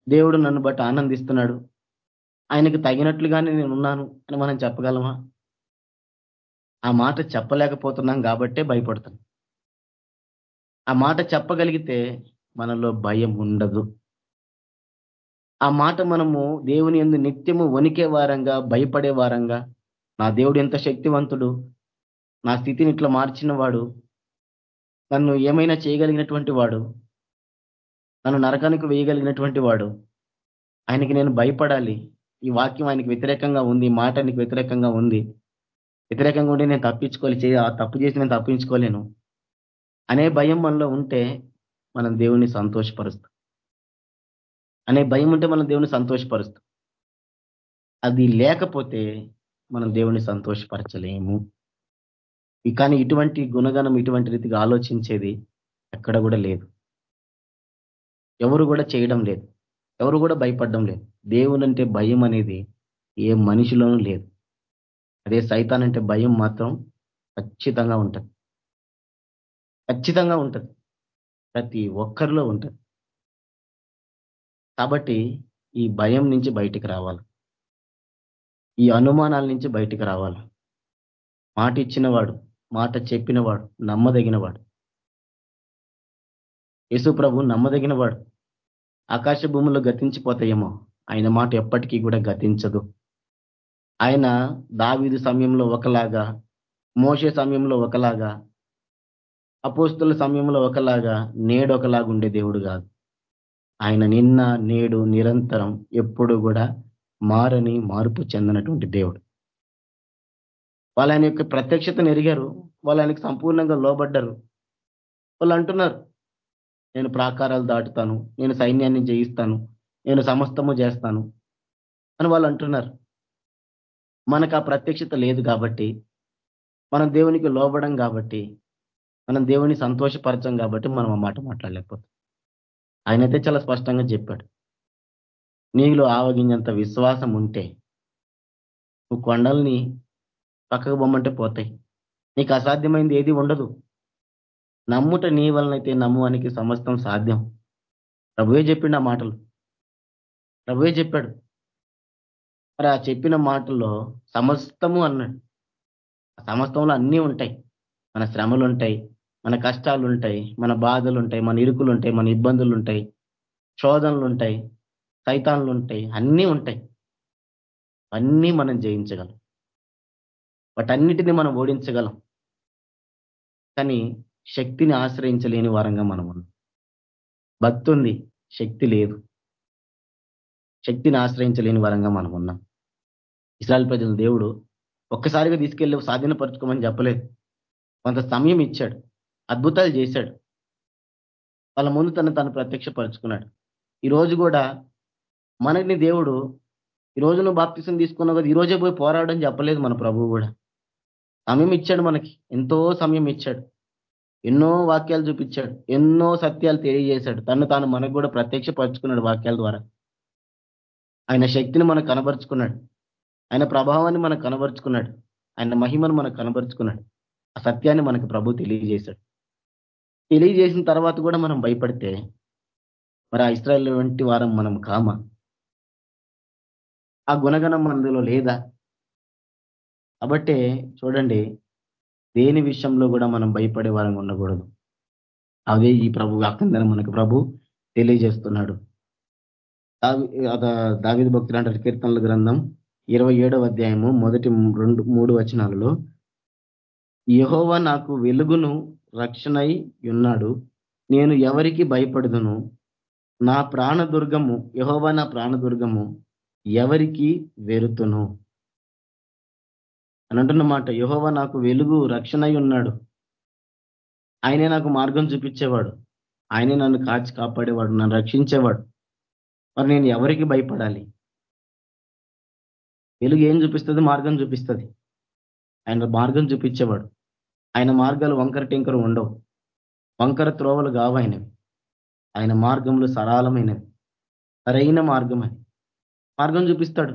దేవుడు నన్ను బట్టి ఆనందిస్తున్నాడు. ఆయనకు తగినట్లుగానే నేను ఉన్నాను అని మనం చెప్పగలమా? ఆ మాట చెప్పలేకపోతున్నాం కాబట్టే భయపడుతున్నాం. ఆ మాట చెప్పగలిగితే మనలో భయం ఉండదు. ఆ మాట మనము దేవుని ఎందు నిత్యము వణికే వారంగా భయపడే వారంగా నా దేవుడు ఎంత శక్తివంతుడు నా స్థితిని ఇట్లా మార్చిన వాడు నన్ను ఏమైనా చేయగలిగినటువంటి వాడు నన్ను నరకానికి వేయగలిగినటువంటి వాడు. ఆయనకి నేను భయపడాలి. ఈ వాక్యం ఆయనకి వ్యతిరేకంగా ఉంది మాట ఆయనకి వ్యతిరేకంగా ఉంది. వ్యతిరేకంగా ఉండి నేను తప్పించుకోవాలి ఆ తప్పు చేసి నేను తప్పించుకోలేను. అనే భయం మనలో ఉంటే మనం దేవుణ్ణి సంతోషపరుస్తాం. అనే భయం ఉంటే మనం దేవుని సంతోషపరుస్తాం. అది లేకపోతే మనం దేవుని సంతోషపరచలేము. కానీ ఇటువంటి గుణగణం ఇటువంటి రీతిగా ఆలోచించేది ఎక్కడ కూడా లేదు. ఎవరు కూడా చేయడం లేదు. ఎవరు కూడా భయపడడం లేదు. దేవునంటే భయం అనేది ఏ మనిషిలోనూ లేదు. అదే సైతాన్ అంటే భయం మాత్రం ఖచ్చితంగా ఉంటుంది. ఖచ్చితంగా ఉంటుంది. ప్రతి ఒక్కరిలో ఉంటుంది. కాబట్టి ఈ భయం నుంచి బయటికి రావాలి. ఈ అనుమానాల నుంచి బయటికి రావాలి. మాట ఇచ్చినవాడు మాట చెప్పినవాడు నమ్మదగినవాడు. యేసు ప్రభు నమ్మదగినవాడు. ఆకాశ భూములు గతించిపోతాయేమో. ఆయన మాట ఎప్పటికీ కూడా గతించదు. ఆయన దావీదు సమయంలో ఒకలాగా మోసే సమయంలో ఒకలాగా అపోస్తుల సమయంలో ఒకలాగా నేడు ఒకలాగా ఉండే దేవుడు కాదు. ఆయన నిన్న నేడు నిరంతరం ఎప్పుడు కూడా మారని మార్పు చెందినటువంటి దేవుడు. వాళ్ళు ఆయన యొక్క ప్రత్యక్షతను ఎరిగారు. వాళ్ళు ఆయనకు సంపూర్ణంగా లోబడ్డారు. వాళ్ళు అంటున్నారు నేను ప్రాకారాలు దాటుతాను నేను సైన్యాన్ని జయిస్తాను నేను సమస్తము చేస్తాను అని వాళ్ళు అంటున్నారు. మనకు ఆ ప్రత్యక్షత లేదు కాబట్టి మనం దేవునికి లోబడం కాబట్టి మనం దేవుని సంతోషపరచం కాబట్టి మనం ఆ మాట మాట్లాడలేకపోతాం ఆయనైతే చాలా స్పష్టంగా చెప్పాడు. నీలో ఆవగింజంత విశ్వాసం ఉంటే నువ్వు కొండల్ని పక్కకు బొమ్మంటే పోతాయి. నీకు అసాధ్యమైంది ఏది ఉండదు. నమ్ముట నీ వలనైతే నమ్మువానికి సమస్తం సాధ్యం. ప్రభువే చెప్పిండు ఆ మాటలు. ప్రభువే చెప్పాడు. మరి ఆ చెప్పిన మాటల్లో సమస్తము అన్నాడు. ఆ సమస్తంలో అన్నీ ఉంటాయి. మన శ్రమలు ఉంటాయి మన కష్టాలు ఉంటాయి మన బాధలు ఉంటాయి మన ఇరుకులు ఉంటాయి మన ఇబ్బందులు ఉంటాయి శోధనలు ఉంటాయి సైతాన్లు ఉంటాయి అన్నీ ఉంటాయి. అన్నీ మనం జయించగలం. వాటన్నిటిని మనం ఓడించగలం. కానీ శక్తిని ఆశ్రయించలేని వారంగా మనం ఉన్నాం. భక్తి ఉంది శక్తి లేదు. శక్తిని ఆశ్రయించలేని వారంగా మనం ఉన్నాం. ఇస్రాయల్ ప్రజలు దేవుడు ఒక్కసారిగా తీసుకెళ్ళి స్వాధీనపరచుకోమని చెప్పలేదు. కొంత సమయం ఇచ్చాడు. అద్భుతాలు చేశాడు. వాళ్ళ ముందు తను తను ప్రత్యక్షపరుచుకున్నాడు. ఈ రోజు కూడా మనకి దేవుడు ఈ రోజు నువ్వు బాప్తిసం తీసుకున్నావు కదా ఈ రోజే పోయి పోరాడని చెప్పలేదు మన ప్రభువు కూడా. సమయం ఇచ్చాడు మనకి. ఎంతో సమయం ఇచ్చాడు. ఎన్నో వాక్యాలు చూపించాడు. ఎన్నో సత్యాలు తెలియజేశాడు. తను తాను మనకు కూడా ప్రత్యక్షపరుచుకున్నాడు వాక్యాల ద్వారా. ఆయన శక్తిని మనకు కనబరుచుకున్నాడు. ఆయన ప్రభావాన్ని మనకు కనబరుచుకున్నాడు. ఆయన మహిమను మనకు కనబరుచుకున్నాడు. ఆ సత్యాన్ని మనకు ప్రభు తెలియజేశాడు. తెలియజేసిన తర్వాత కూడా మనం భయపడితే మరి ఆ ఇస్రాయల్ వంటి వారం మనం కామా? ఆ గుణగణం అందులో లేదా? కాబట్టే చూడండి దేని విషయంలో కూడా మనం భయపడే వారంగా ఉండకూడదు. అదే ఈ ప్రభు వ్యాఖ్యంగా మనకు ప్రభు తెలియజేస్తున్నాడు. దావిద భక్తులు అంటారు కీర్తనల గ్రంథం ఇరవై అధ్యాయము మొదటి రెండు మూడు వచనాలలో యహోవా నాకు వెలుగును రక్షణై ఉన్నాడు నేను ఎవరికి భయపడదును? నా ప్రాణదుర్గము యహోవా నా ప్రాణదుర్గము ఎవరికి వెరుతును? అని అంటున్నమాట యహోవ నాకు వెలుగు రక్షణై ఉన్నాడు. ఆయనే నాకు మార్గం చూపించేవాడు. ఆయనే నన్ను కాచి కాపాడేవాడు నన్ను రక్షించేవాడు. మరి నేను ఎవరికి భయపడాలి? వెలుగు ఏం చూపిస్తుంది? మార్గం చూపిస్తుంది. ఆయన మార్గం చూపించేవాడు. ఆయన మార్గాలు వంకర టింకర ఉండవు. వంకర త్రోవలు కావు ఆయనవి ఆయన మార్గంలో సరళమైనవి. సరైన మార్గం అని మార్గం చూపిస్తాడు.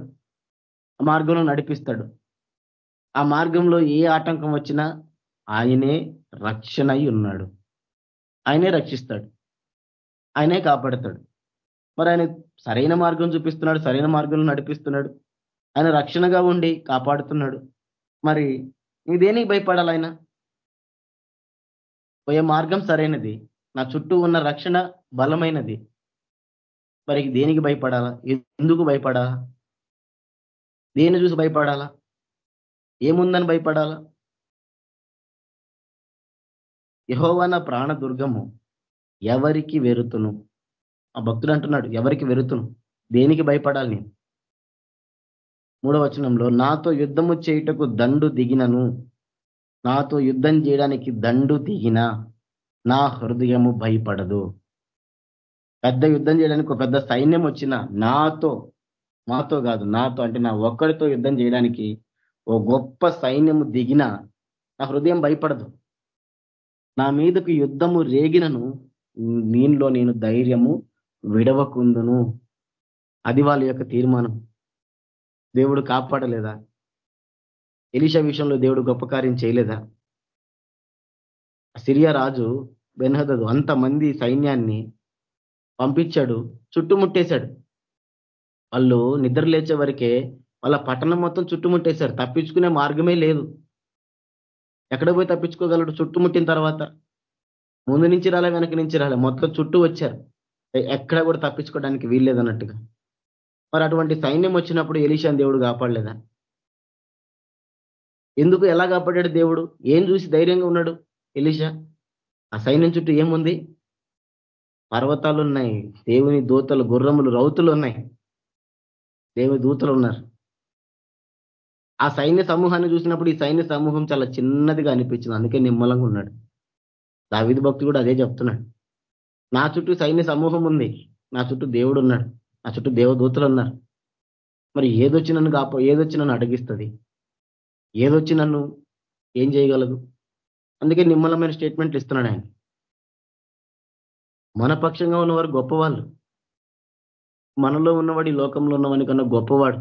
ఆ మార్గంలో నడిపిస్తాడు. ఆ మార్గంలో ఏ ఆటంకం వచ్చినా ఆయనే రక్షణ ఉన్నాడు. ఆయనే రక్షిస్తాడు. ఆయనే కాపాడతాడు. మరి ఆయన సరైన మార్గం చూపిస్తున్నాడు సరైన మార్గంలో నడిపిస్తున్నాడు. ఆయన రక్షణగా ఉండి కాపాడుతున్నాడు. మరి నీ దేనికి భయపడాలి ఆయన? పోయే మార్గం సరైనది. నా చుట్టూ ఉన్న రక్షణ బలమైనది. మరి దేనికి భయపడాలా? ఎందుకు భయపడాలా? దేన్ని చూసి భయపడాలా? ఏముందని భయపడాలా? యహోవన ప్రాణదుర్గము ఎవరికి వెరుతును? ఆ భక్తుడు అంటున్నాడు ఎవరికి వెరుతును? దేనికి భయపడాలి నేను? మూడవ వచనంలో నాతో యుద్ధము చేయుటకు దండు దిగినను. నాతో యుద్ధం చేయడానికి దండు దిగిన నా హృదయము భయపడదు. పెద్ద యుద్ధం చేయడానికి ఒక పెద్ద సైన్యం వచ్చిన నాతో మాతో కాదు నాతో అంటే నా ఒక్కడితో యుద్ధం చేయడానికి ఓ గొప్ప సైన్యము దిగిన నా హృదయం భయపడదు. నా మీదకు యుద్ధము రేగినను నీలో నేను ధైర్యము విడవకుందును అది వాళ్ళ యొక్క తీర్మానం. దేవుడు కాపాడలేదా? ఎలిషా విషయంలో దేవుడు గొప్ప కార్యం చేయలేదా? సిరియా రాజు బెన్హదదు అంతమంది సైన్యాన్ని పంపించాడు చుట్టుముట్టేశాడు. వాళ్ళు నిద్ర లేచే వరకే వాళ్ళ పట్టణం మొత్తం చుట్టుముట్టేశారు. తప్పించుకునే మార్గమే లేదు. ఎక్కడ పోయి తప్పించుకోగలడు? చుట్టుముట్టిన తర్వాత. ముందు నుంచి రాలే వెనక నుంచి రాలే. మొత్తం చుట్టూ వచ్చారు. ఎక్కడ కూడా తప్పించుకోవడానికి వీల్లేదన్నట్టుగా. మరి అటువంటి సైన్యం వచ్చినప్పుడు ఎలీషాన్ దేవుడు కాపాడలేదా? ఎందుకు ఎలా కాపాడాడు దేవుడు? ఏం చూసి ధైర్యంగా ఉన్నాడు ఎలీషా? ఆ సైన్యం చుట్టూ ఏముంది? పర్వతాలు ఉన్నాయి దేవుని దూతలు గుర్రములు రౌతులు ఉన్నాయి దేవుని దూతలు ఉన్నారు. ఆ సైన్య సమూహాన్ని చూసినప్పుడు ఈ సైన్య సమూహం చాలా చిన్నదిగా అనిపించింది. అందుకే నిమ్మలంగా ఉన్నాడు. దావిధి భక్తి కూడా అదే చెప్తున్నాడు. నా చుట్టూ సైన్య సమూహం ఉంది. నా చుట్టూ దేవుడు ఉన్నాడు. నా చుట్టూ దేవదూతలు ఉన్నారు. మరి ఏదొచ్చి నన్ను కాప ఏదొచ్చి నన్ను అడిగిస్తుంది? ఏదొచ్చి నన్ను ఏం చేయగలదు? అందుకే నిమ్మలమైన స్టేట్మెంట్లు ఇస్తున్నాడు ఆయన. మన పక్షంగా ఉన్నవారు గొప్పవాళ్ళు. మనలో ఉన్నవాడి లోకంలో ఉన్నవాడి కన్నా గొప్పవాడు.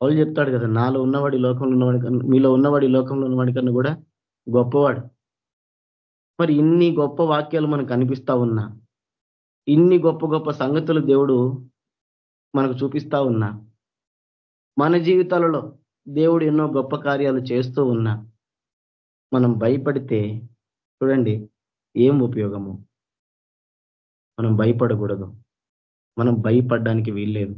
వాళ్ళు చెప్తాడు కదా నాలో ఉన్నవాడి లోకంలో ఉన్నవాడి కన్నా మీలో ఉన్నవాడి లోకంలో ఉన్నవాడి కన్నా కూడా గొప్పవాడు. మరి ఇన్ని గొప్ప వాక్యాలు మనకు కనిపిస్తా ఉన్నా ఇన్ని గొప్ప గొప్ప సంగతులు దేవుడు మనకు చూపిస్తా ఉన్నా మన జీవితాలలో దేవుడు ఎన్నో గొప్ప కార్యాలు చేస్తూ ఉన్నా మనం భయపడితే చూడండి ఏం ఉపయోగము? మనం భయపడకూడదు. మనం భయపడడానికి వీల్లేదు.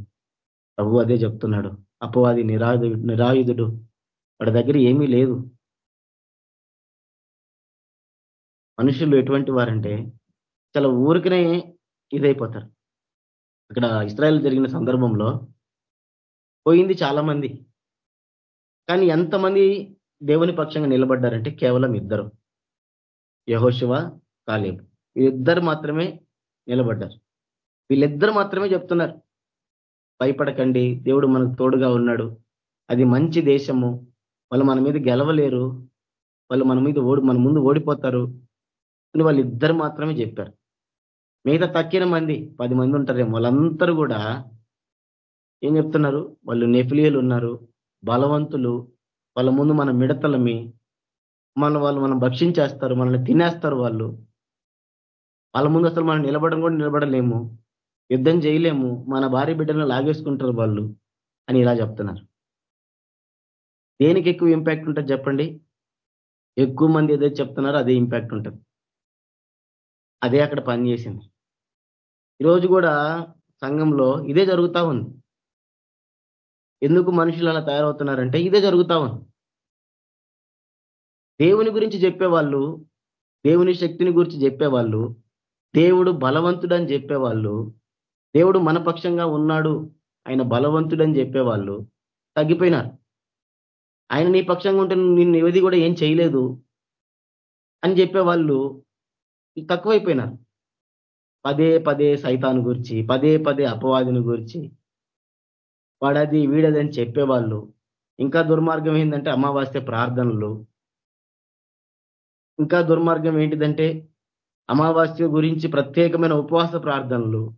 ప్రభు అదే చెప్తున్నాడు. అపవాది నిరాయు నిరాయుధుడు. వాడి దగ్గర ఏమీ లేదు. మనుషులు ఎటువంటి వారంటే చాలా ఊరికనే ఇదైపోతారు. ఇక్కడ ఇస్రాయల్ జరిగిన సందర్భంలో పోయింది చాలా మంది కానీ ఎంతమంది దేవుని పక్షంగా నిలబడ్డారంటే కేవలం ఇద్దరు. యహోశివ కాలేబు. ఇద్దరు మాత్రమే నిలబడ్డారు. వీళ్ళిద్దరు మాత్రమే చెప్తున్నారు భయపడకండి దేవుడు మనకు తోడుగా ఉన్నాడు. అది మంచి దేశము. వాళ్ళు మన మీద గెలవలేరు. వాళ్ళు మన మీద ఓడి మన ముందు ఓడిపోతారు. అని వాళ్ళిద్దరు మాత్రమే చెప్పారు. మిగతా తక్కిన మంది పది మంది ఉంటారేమో వాళ్ళందరూ కూడా ఏం చెప్తున్నారు? వాళ్ళు నెఫిలియలు ఉన్నారు బలవంతులు. వాళ్ళ ముందు మన మిడతలమి. మన వాళ్ళు మనం భక్షించేస్తారు మనల్ని తినేస్తారు వాళ్ళు. వాళ్ళ ముందు అసలు మనం నిలబడడం కూడా నిలబడలేము. యుద్ధం చేయలేము. మన భార్య బిడ్డలను లాగేసుకుంటారు వాళ్ళు అని ఇలా చెప్తున్నారు. దేనికి ఎక్కువ ఇంపాక్ట్ ఉంటుంది చెప్పండి? ఎక్కువ మంది ఏదైతే చెప్తున్నారో అదే ఇంపాక్ట్ ఉంటుంది. అదే అక్కడ పనిచేసింది ఈరోజు కూడా సంఘంలో ఇదే జరుగుతా ఉంది. ఎందుకు మనుషులు అలా తయారవుతున్నారంటే ఇదే జరుగుతా ఉంది. దేవుని గురించి చెప్పేవాళ్ళు దేవుని శక్తిని గురించి చెప్పేవాళ్ళు దేవుడు బలవంతుడని చెప్పేవాళ్ళు దేవుడు మన పక్షంగా ఉన్నాడు ఆయన బలవంతుడని చెప్పేవాళ్ళు తగ్గిపోయినారు. ఆయన నీ పక్షంగా ఉంటే నిన్ను ఏది కూడా ఏం చేయలేదు అని చెప్పేవాళ్ళు తక్కువైపోయినారు. పదే పదే సైతాను గురించి పదే పదే అపవాదిని గురించి వాడది వీడదని చెప్పేవాళ్ళు. ఇంకా దుర్మార్గం ఏంటంటే అమావాస్య ప్రార్థనలు. ఇంకా దుర్మార్గం ఏంటిదంటే అమావాస్య గురించి ప్రత్యేకమైన ఉపవాస ప్రార్థనలు.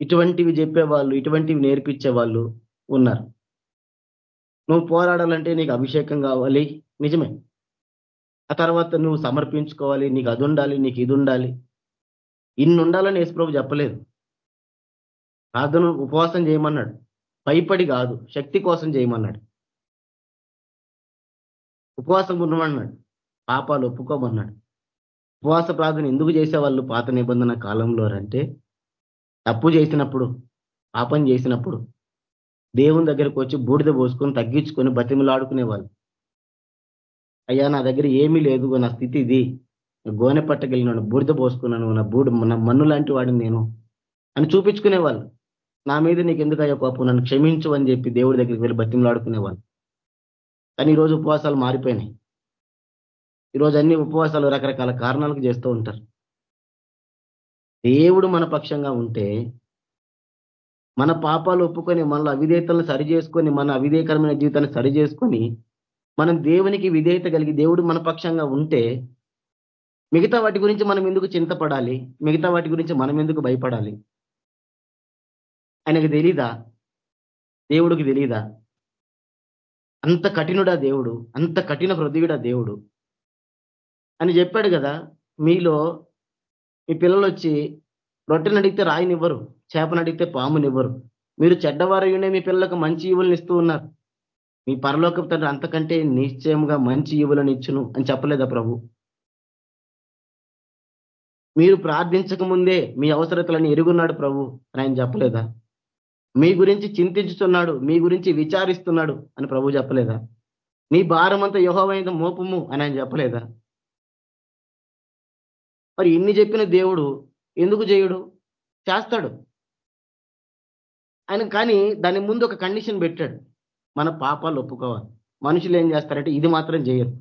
ఇటువంటివి చెప్పేవాళ్ళు ఇటువంటివి నేర్పించే వాళ్ళు ఉన్నారు. నువ్వు పోరాడాలంటే నీకు అభిషేకం కావాలి. నిజమే. ఆ తర్వాత నువ్వు సమర్పించుకోవాలి నీకు అది ఉండాలి నీకు ఇది ఉండాలి. ఇన్ని ఉండాలని యేసుప్రభు చెప్పలేదు. ప్రార్థన ఉపవాసం చేయమన్నాడు. భయపడి కాదు శక్తి కోసం చేయమన్నాడు. ఉపవాసం ఉండమన్నాడు పాపాలు ఒప్పుకోమన్నాడు. ఉపవాస ప్రార్థన ఎందుకు చేసేవాళ్ళు పాత నిబంధన కాలంలో అంటే తప్పు చేసినప్పుడు పాపం చేసినప్పుడు దేవుని దగ్గరకు వచ్చి బూడిద పోసుకొని తగ్గించుకొని బతిమలాడుకునేవాళ్ళు. అయ్యా నా దగ్గర ఏమీ లేదు నా స్థితి ఇది. గోనె పట్టగలిగినాను బూడిద పోసుకున్నాను నా బూడి నా మన్ను లాంటి వాడిని నేను అని చూపించుకునేవాళ్ళు. నా మీద నీకు ఎందుకు అయ్యా కోపం? నన్ను క్షమించు అని చెప్పి దేవుడి దగ్గరికి వెళ్ళి బతిమలాడుకునేవాళ్ళు. కానీ ఈరోజు ఉపవాసాలు మారిపోయినాయి. ఈరోజు అన్ని ఉపవాసాలు రకరకాల కారణాలకు చేస్తూ ఉంటారు. దేవుడు మన పక్షంగా ఉంటే మన పాపాలు ఒప్పుకొని మన అవిధేయతలను సరి చేసుకొని మన అవిధేయకరమైన జీవితాన్ని సరి చేసుకొని మనం దేవునికి విధేయత కలిగి దేవుడు మన పక్షంగా ఉంటే మిగతా వాటి గురించి మనం ఎందుకు చింతపడాలి? మిగతా వాటి గురించి మనం ఎందుకు భయపడాలి? ఆయనకు తెలీదా? దేవుడికి తెలీదా? అంత కఠినుడా దేవుడు. అంత కఠిన హృదయుడా దేవుడు. అని చెప్పాడు కదా మీలో మీ పిల్లలు వచ్చి రొట్టెని అడిగితే రాయినివ్వరు చేపను అడిగితే పామునివ్వరు. మీరు చెడ్డవారయునే మీ పిల్లలకు మంచి ఈవులను ఇస్తూ ఉన్నారు. మీ పరలోక తండ్రి అంతకంటే నిశ్చయంగా మంచి ఈవులను ఇచ్చును అని చెప్పలేదా ప్రభు? మీరు ప్రార్థించక ముందే మీ అవసరతలను ఎరుగున్నాడు ప్రభు అని ఆయన చెప్పలేదా? మీ గురించి చింతించుతున్నాడు మీ గురించి విచారిస్తున్నాడు అని ప్రభు చెప్పలేదా? నీ భారం అంతా యహోవైన మోపము అని ఆయన చెప్పలేదా? మరి ఇన్ని చెప్పిన దేవుడు ఎందుకు చేయడు? చేస్తాడు. ఆయన కానీ దాని ముందు ఒక కండిషన్ పెట్టాడు. మన పాపాలు ఒప్పుకోవాలి. మనుషులు ఏం చేస్తారంటే ఇది మాత్రం చేయరు.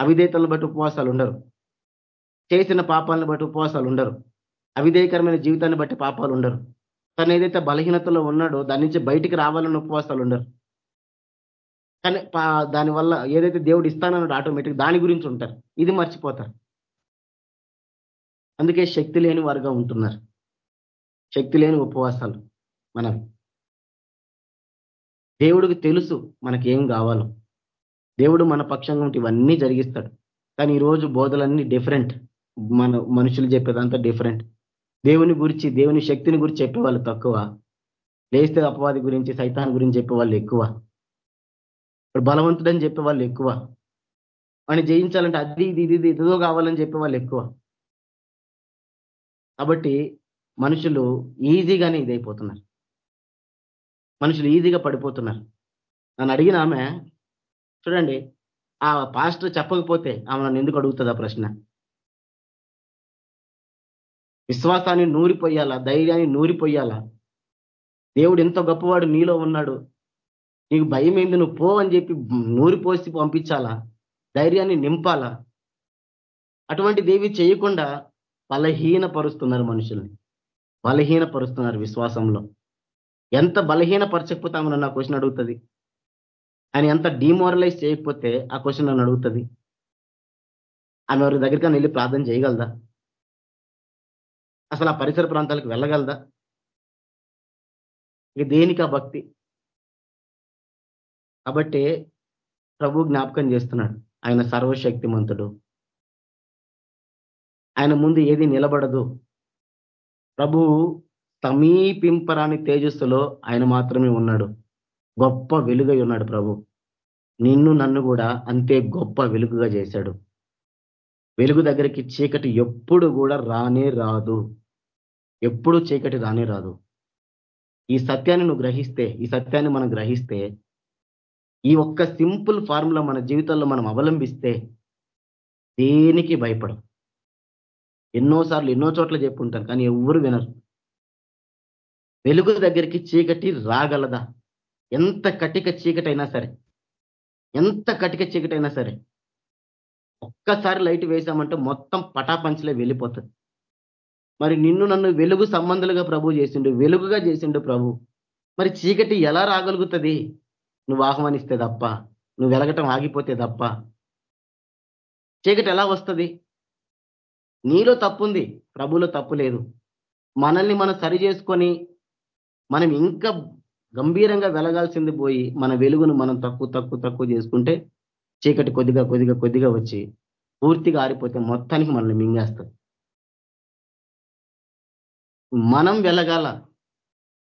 అవిధేతలను బట్టి ఉపవాసాలు ఉండరు. చేసిన పాపాలను బట్టి ఉపవాసాలు ఉండరు. అవిధేయకరమైన జీవితాన్ని బట్టి పాపాలు ఉండరు. తను ఏదైతే బలహీనతలో ఉన్నాడో దాని నుంచి బయటికి రావాలని ఉపవాసాలు ఉండరు. కానీ దానివల్ల ఏదైతే దేవుడు ఇస్తానన్నాడు ఆటోమేటిక్ దాని గురించి ఉంటారు. ఇది మర్చిపోతారు. అందుకే శక్తి లేని వారుగా ఉంటున్నారు. శక్తి లేని ఉపవాసాలు మనవి. దేవుడికి తెలుసు మనకి ఏం కావాలో. దేవుడు మన పక్షంగా ఉంటే ఇవన్నీ జరిగిస్తాడు. కానీ ఈరోజు బోధలన్నీ డిఫరెంట్ మన మనుషులు చెప్పేదంతా డిఫరెంట్ దేవుని గురించి దేవుని శక్తిని గురించి చెప్పేవాళ్ళు తక్కువ. లేస్తే అపవాది గురించి సైతాన్ గురించి చెప్పేవాళ్ళు ఎక్కువ. ఇప్పుడు బలవంతుడని చెప్పేవాళ్ళు ఎక్కువ. వాడిని జయించాలంటే అది ఇది ఇది ఇదిదో కావాలని చెప్పేవాళ్ళు ఎక్కువ. కాబట్టి మనుషులు ఈజీగానే ఇదైపోతున్నారు. మనుషులు ఈజీగా పడిపోతున్నారు. నన్ను అడిగిన ఆమె చూడండి ఆ పాస్టర్ చెప్పకపోతే ఆమె నన్ను ఎందుకు అడుగుతుంది ప్రశ్న? విశ్వాసాన్ని నూరిపోయాలా? ధైర్యాన్ని నూరిపోయాలా? దేవుడు ఎంత గొప్పవాడు నీలో ఉన్నాడు. నీకు భయం ఏంది నువ్వు పో అని చెప్పి నూరిపోసి పంపించాలా? ధైర్యాన్ని నింపాలా? అటువంటి దేవి చేయకుండా బలహీనపరుస్తున్నారు మనుషుల్ని. బలహీనపరుస్తున్నారు విశ్వాసంలో. ఎంత బలహీన పరచకపోతే ఆమె నన్ను క్వశ్చన్ అడుగుతుంది. ఆయన ఎంత డిమోరలైజ్ చేయకపోతే ఆ క్వశ్చన్ నన్ను అడుగుతుంది. ఆమె ఎవరి దగ్గరికి వెళ్ళి ప్రార్థన చేయగలదా? అసలు ఆ పరిసర ప్రాంతాలకు వెళ్ళగలదా? ఇక దేనికి ఆ భక్తి? కాబట్టి ప్రభు జ్ఞాపకం చేస్తున్నాడు. ఆయన సర్వశక్తిమంతుడు. ఆయన ముందు ఏది నిలబడదు. ప్రభు సమీపింపరాని తేజస్సులో ఆయన మాత్రమే ఉన్నాడు. గొప్ప వెలుగై ఉన్నాడు ప్రభు. నిన్ను నన్ను కూడా అంతే గొప్ప వెలుగుగా చేశాడు. వెలుగు దగ్గరికి చీకటి ఎప్పుడు కూడా రానే రాదు. ఎప్పుడు చీకటి రానే రాదు. ఈ సత్యాన్ని నువ్వు గ్రహిస్తే ఈ సత్యాన్ని మనం గ్రహిస్తే ఈ ఒక్క సింపుల్ ఫార్ములా మన జీవితంలో మనం అవలంబిస్తే దేనికి భయపడం ఎన్నోసార్లు ఎన్నో చోట్ల చెప్పుంటారు కానీ ఎవరు వినరు. వెలుగు దగ్గరికి చీకటి రాగలదా? ఎంత కటిక చీకటి అయినా సరే ఎంత కటిక చీకటి అయినా సరే ఒక్కసారి లైట్ వేసామంటే మొత్తం పటాపంచలే వెళ్ళిపోతుంది మరి నిన్ను నన్ను వెలుగు సంబంధాలుగా ప్రభు చేసిండు వెలుగుగా చేసిండు ప్రభు. మరి చీకటి ఎలా రాగలుగుతుంది? నువ్వు ఆహ్వానిస్తే తప్ప నువ్వు వెలగటం ఆగిపోతే తప్ప. చీకటి ఎలా వస్తుంది? నీలో తప్పుంది ప్రభులో తప్పు లేదు. మనల్ని మనం సరి చేసుకొని మనం ఇంకా గంభీరంగా వెలగాల్సింది పోయి మన వెలుగును మనం తక్కువ తక్కువ తక్కువ చేసుకుంటే చీకటి కొద్దిగా కొద్దిగా కొద్దిగా వచ్చి పూర్తిగా ఆరిపోతే మొత్తానికి మనల్ని మింగేస్తుంది. మనం వెలగాల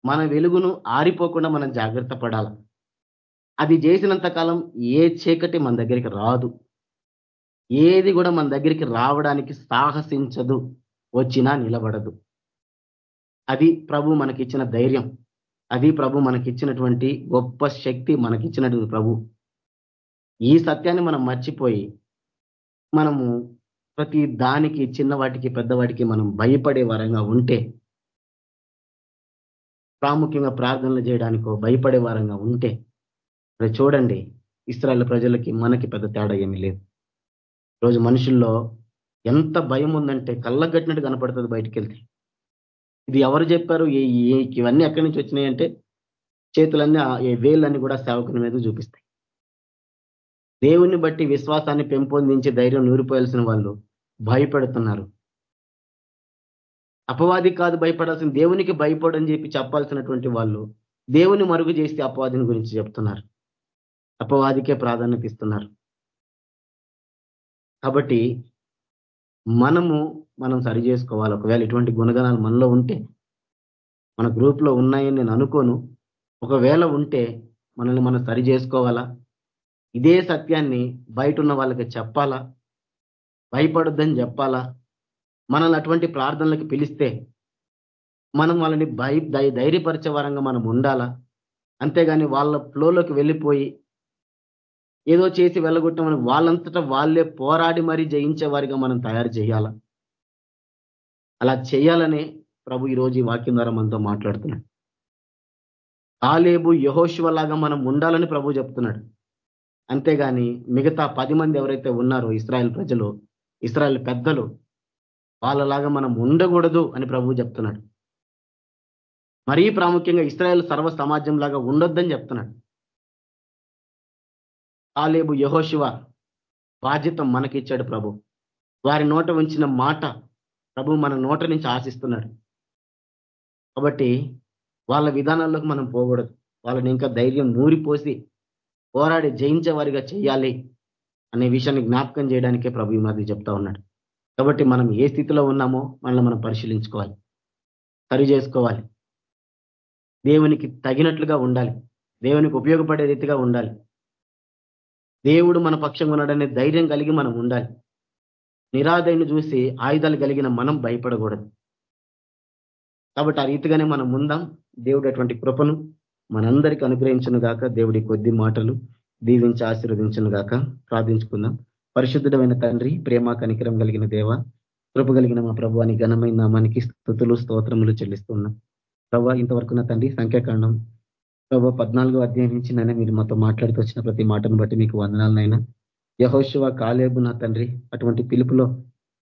మన వెలుగును ఆరిపోకుండా మనం జాగ్రత్త పడాల. అది చేసినంత కాలం ఏ చీకటి మన దగ్గరికి రాదు. ఏది కూడా మన దగ్గరికి రావడానికి సాహసించదు. వచ్చినా నిలబడదు. అది ప్రభు మనకిచ్చిన ధైర్యం. అది ప్రభు మనకిచ్చినటువంటి గొప్ప శక్తి మనకిచ్చినటువంటి ప్రభు. ఈ సత్యాన్ని మనం మర్చిపోయి మనము ప్రతి దానికి చిన్నవాటికి పెద్దవాటికి మనం భయపడే వరంగా ఉంటే ప్రాముఖ్యంగా ప్రార్థనలు చేయడానికో భయపడే వారంగా ఉంటే చూడండి ఇస్రాయల్ ప్రజలకి మనకి పెద్ద తేడా ఏమీ లేదు. రోజు మనుషుల్లో ఎంత భయం ఉందంటే కళ్ళగట్టినట్టు కనపడుతుంది బయటికి వెళ్తే ఇది ఎవరు చెప్పారు? ఇవన్నీ ఎక్కడి నుంచి వచ్చినాయి అంటే చేతులన్నీ వేళ్ళన్నీ కూడా సేవకుని మీద చూపిస్తాయి. దేవుణ్ణి బట్టి విశ్వాసాన్ని పెంపొందించి ధైర్యం నూరిపోయాల్సిన వాళ్ళు భయపెడుతున్నారు. అపవాది కాదు భయపడాల్సిన దేవునికి భయపడని చెప్పి చెప్పాల్సినటువంటి వాళ్ళు దేవుని మరుగు చేసి అపవాదిని గురించి చెప్తున్నారు. అపవాదికే ప్రాధాన్యత ఇస్తున్నారు. కాబట్టి మనము మనం సరి చేసుకోవాలి. ఒకవేళ ఇటువంటి గుణగణాలు మనలో ఉంటే మన గ్రూప్లో ఉన్నాయని నేను అనుకోను. ఒకవేళ ఉంటే మనల్ని మనం సరి చేసుకోవాలా? ఇదే సత్యాన్ని బయట ఉన్న వాళ్ళకి చెప్పాలా? భయపడొద్దని చెప్పాలా? మనల్ని అటువంటి ప్రార్థనలకు పిలిస్తే మనం వాళ్ళని భయ ధైర్యపరిచే వరంగా మనం ఉండాలా? అంతేగాని వాళ్ళ ఫ్లోలోకి వెళ్ళిపోయి ఏదో చేసి వెళ్ళగొట్టమని వాళ్ళంతటా వాళ్ళే పోరాడి మరీ జయించే వారిగా మనం తయారు చేయాల? అలా చేయాలనే ప్రభు ఈరోజు ఈ వాక్యం ద్వారా మనతో మాట్లాడుతున్నాడు. కాలేబు యహోశివ లాగా మనం ఉండాలని ప్రభు చెప్తున్నాడు. అంతేగాని మిగతా పది మంది ఎవరైతే ఉన్నారో ఇస్రాయల్ ప్రజలు ఇస్రాయల్ పెద్దలు వాళ్ళలాగా మనం ఉండకూడదు అని ప్రభు చెప్తున్నాడు. మరీ ప్రాముఖ్యంగా ఇస్రాయల్ సర్వ సమాజం లాగా ఉండొద్దని చెప్తున్నాడు. ఆలేబు యహోశివ బాధ్యత మనకిచ్చాడు ప్రభు. వారి నోట ఉంచిన మాట ప్రభు మన నోట నుంచి ఆశిస్తున్నాడు. కాబట్టి వాళ్ళ విధానాల్లోకి మనం పోకూడదు. వాళ్ళని ఇంకా ధైర్యం నూరిపోసి పోరాడి జయించే వారిగా చేయాలి అనే విషయాన్ని జ్ఞాపకం చేయడానికే ప్రభు ఈ మధ్య చెప్తా ఉన్నాడు. కాబట్టి మనం ఏ స్థితిలో ఉన్నామో మనల్ని మనం పరిశీలించుకోవాలి. సరి చేసుకోవాలి. దేవునికి తగినట్లుగా ఉండాలి. దేవునికి ఉపయోగపడే రీతిగా ఉండాలి. దేవుడు మన పక్షంగా ఉన్నాడనే ధైర్యం కలిగి మనం ఉండాలి. నిరాదయను చూసి ఆయుధాలు కలిగిన మనం భయపడకూడదు. కాబట్టి ఆ రీతిగానే మనం ఉందాం. దేవుడు అటువంటి కృపను మనందరికీ అనుగ్రహించను గాక. దేవుడి కొద్ది మాటలు దీవించి ఆశీర్వదించను గాక. ప్రార్థించుకుందాం. పరిశుద్ధమైన తండ్రి ప్రేమ కనికరం కలిగిన దేవ కృప కలిగిన మా ప్రభు అని ఘనమైన నామానికి స్థుతులు స్తోత్రములు చెల్లిస్తున్నాం. ప్రభావ ఇంతవరకు నా తండ్రి సంఖ్యాకాండం ప్రభా పద్నాలుగో అధ్యాయం నుంచి నైనా మీరు మాతో మాట్లాడుతూ వచ్చిన ప్రతి మాటను బట్టి మీకు వందనాలనైనా యహోశివ కాలేబు నా తండ్రి అటువంటి పిలుపులో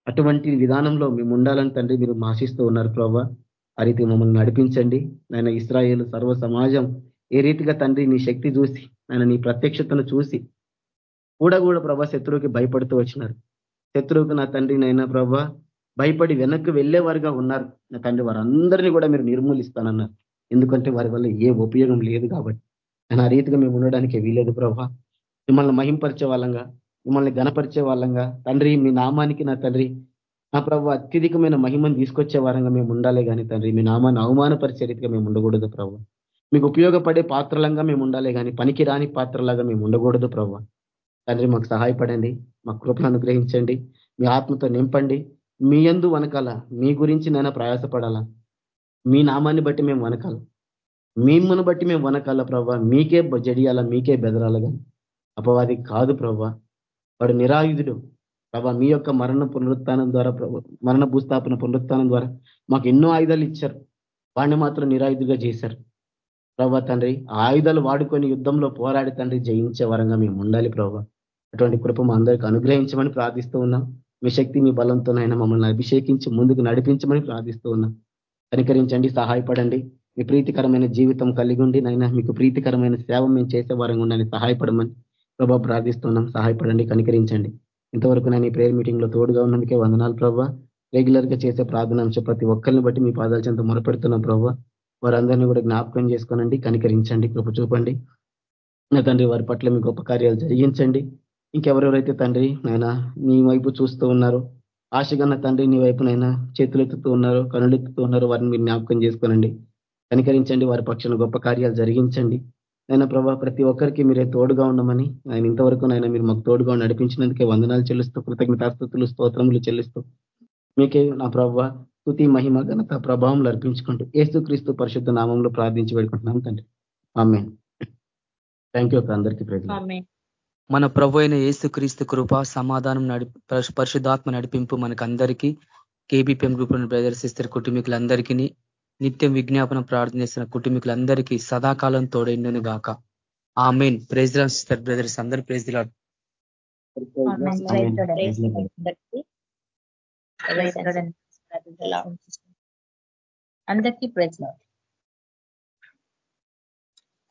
అటువంటి విధానంలో మేము ఉండాలని తండ్రి మీరు మాశిస్తూ ఉన్నారు ప్రభా. ఆ రీతి మమ్మల్ని నడిపించండి. నాయన ఇస్రాయేల్ సర్వ సమాజం ఏ రీతిగా తండ్రి నీ శక్తి చూసి ఆయన నీ ప్రత్యక్షతను చూసి కూడా కూడా ప్రభా శత్రువుకి భయపడుతూ వచ్చినారు. శత్రువుకు నా తండ్రి నైనా ప్రభా భయపడి వెనక్కి వెళ్ళేవారుగా ఉన్నారు. నా తండ్రి వారందరినీ కూడా మీరు నిర్మూలిస్తానన్నారు. ఎందుకంటే వారి వల్ల ఏ ఉపయోగం లేదు కాబట్టి. నేను ఆ రీతిగా మేము ఉండడానికి వీలేదు ప్రభా. మిమ్మల్ని మహింపరిచే వాళ్ళంగా మిమ్మల్ని గణపరిచే వాళ్ళంగా తండ్రి మీ నామానికి నా తండ్రి నా ప్రభు అత్యధికమైన మహిమను తీసుకొచ్చే వారంగా మేము ఉండాలి కానీ తండ్రి మీ నామాన్ని అవమానపరిచే రీతిగా మేము ఉండకూడదు ప్రభు. మీకు ఉపయోగపడే పాత్రలంగా మేము ఉండాలి కానీ పనికి రాని పాత్రలాగా మేము ఉండకూడదు ప్రభు. తండ్రి మాకు సహాయపడండి మా కృపను అనుగ్రహించండి మీ ఆత్మతో నింపండి మీ ఎందు వనకాల మీ గురించి నేను ప్రయాసపడాలా? మీ నామాన్ని బట్టి మేము వనకాల. మిమ్మల్ని బట్టి మేము వనకాల ప్రభా మీకే జడియాల మీకే బెదరాల కానీ అపవాది కాదు ప్రభా వాడు నిరాయుధుడు. ప్రభా మీ యొక్క మరణ పునరుత్నం ద్వారా మరణ భూస్థాపన పునరుత్నం ద్వారా మాకు ఎన్నో ఆయుధాలు ఇచ్చారు. వాడిని మాత్రం నిరాయుధుగా చేశారు. ప్రభా తండ్రి ఆయుధాలు వాడుకొని యుద్ధంలో పోరాడి తండ్రి జయించే వరంగా మేము ఉండాలి ప్రభా అటువంటి కృప మా అందరికీ అనుగ్రహించమని ప్రార్థిస్తూ ఉన్నాం. మీ శక్తి మీ బలంతోనైనా మమ్మల్ని అభిషేకించి ముందుకు నడిపించమని ప్రార్థిస్తూ ఉన్నాం. కనికరించండి సహాయపడండి. మీ ప్రీతికరమైన జీవితం కలిగి ఉండి నైనా మీకు ప్రీతికరమైన సేవ మేము చేసే వారంగా ఉండని సహాయపడమని ప్రభా ప్రార్థిస్తున్నాం. సహాయపడండి కనికరించండి. ఇంతవరకు నేను ఈ ప్రేయర్ మీటింగ్లో తోడుగా ఉన్నందుకే వందనాలు ప్రభావ రెగ్యులర్గా చేసే ప్రార్థనాంశ ప్రతి ఒక్కరిని బట్టి మీ పాదాలు చెంత మొరపెడుతున్నాం ప్రభావ వారందరినీ కూడా జ్ఞాపకం చేసుకోనండి కనికరించండి కృప చూపండి. నా తండ్రి వారి పట్ల మీ గొప్ప కార్యాలు జరిగించండి. ఇంకెవరెవరైతే తండ్రి నాయన మీ వైపు చూస్తూ ఉన్నారు ఆశగన్న తండ్రి నీ వైపునైనా చేతులెత్తుతూ ఉన్నారు కనులెత్తుతూ ఉన్నారు. వారిని మీరు జ్ఞాపకం చేసుకోనండి. కనికరించండి. వారి పక్షాన గొప్ప కార్యాలు జరిగించండి. ఆయన ప్రభా ప్రతి ఒక్కరికి మీరే తోడుగా ఉండమని ఆయన ఇంతవరకు నాయన మీరు మాకు తోడుగా నడిపించినందుకే వందనాలు చెల్లిస్తూ కృతజ్ఞతాస్థుతులు స్తోత్రములు చెల్లిస్తూ మీకే నా ప్రభావ స్థుతి మహిమ ఘనత ప్రభావం అర్పించుకుంటూ ఏసుక్రీస్తు పరిశుద్ధ నామంలో ప్రార్థించి పెడుకుంటున్నాం తండ్రి. ఆమె థ్యాంక్ యూ అందరికీ ప్రజలు మన ప్రభు అయిన ఏసుక్రీస్తు కృప సమాధానం నడి పరిశుద్ధాత్మ నడిపింపు మనకు అందరికీ కేబీపీఎం గ్రూప్ బ్రదర్ సిస్టర్ కుటుంబీకులందరికీ నిత్యం విజ్ఞాపన ప్రార్థన చేస్తున్న కుటుంబీకులందరికీ సదాకాలం తోడైండును గాక. Amen praise sister brothers. అందరు ప్రైజ్ అందరికీ. Praise lord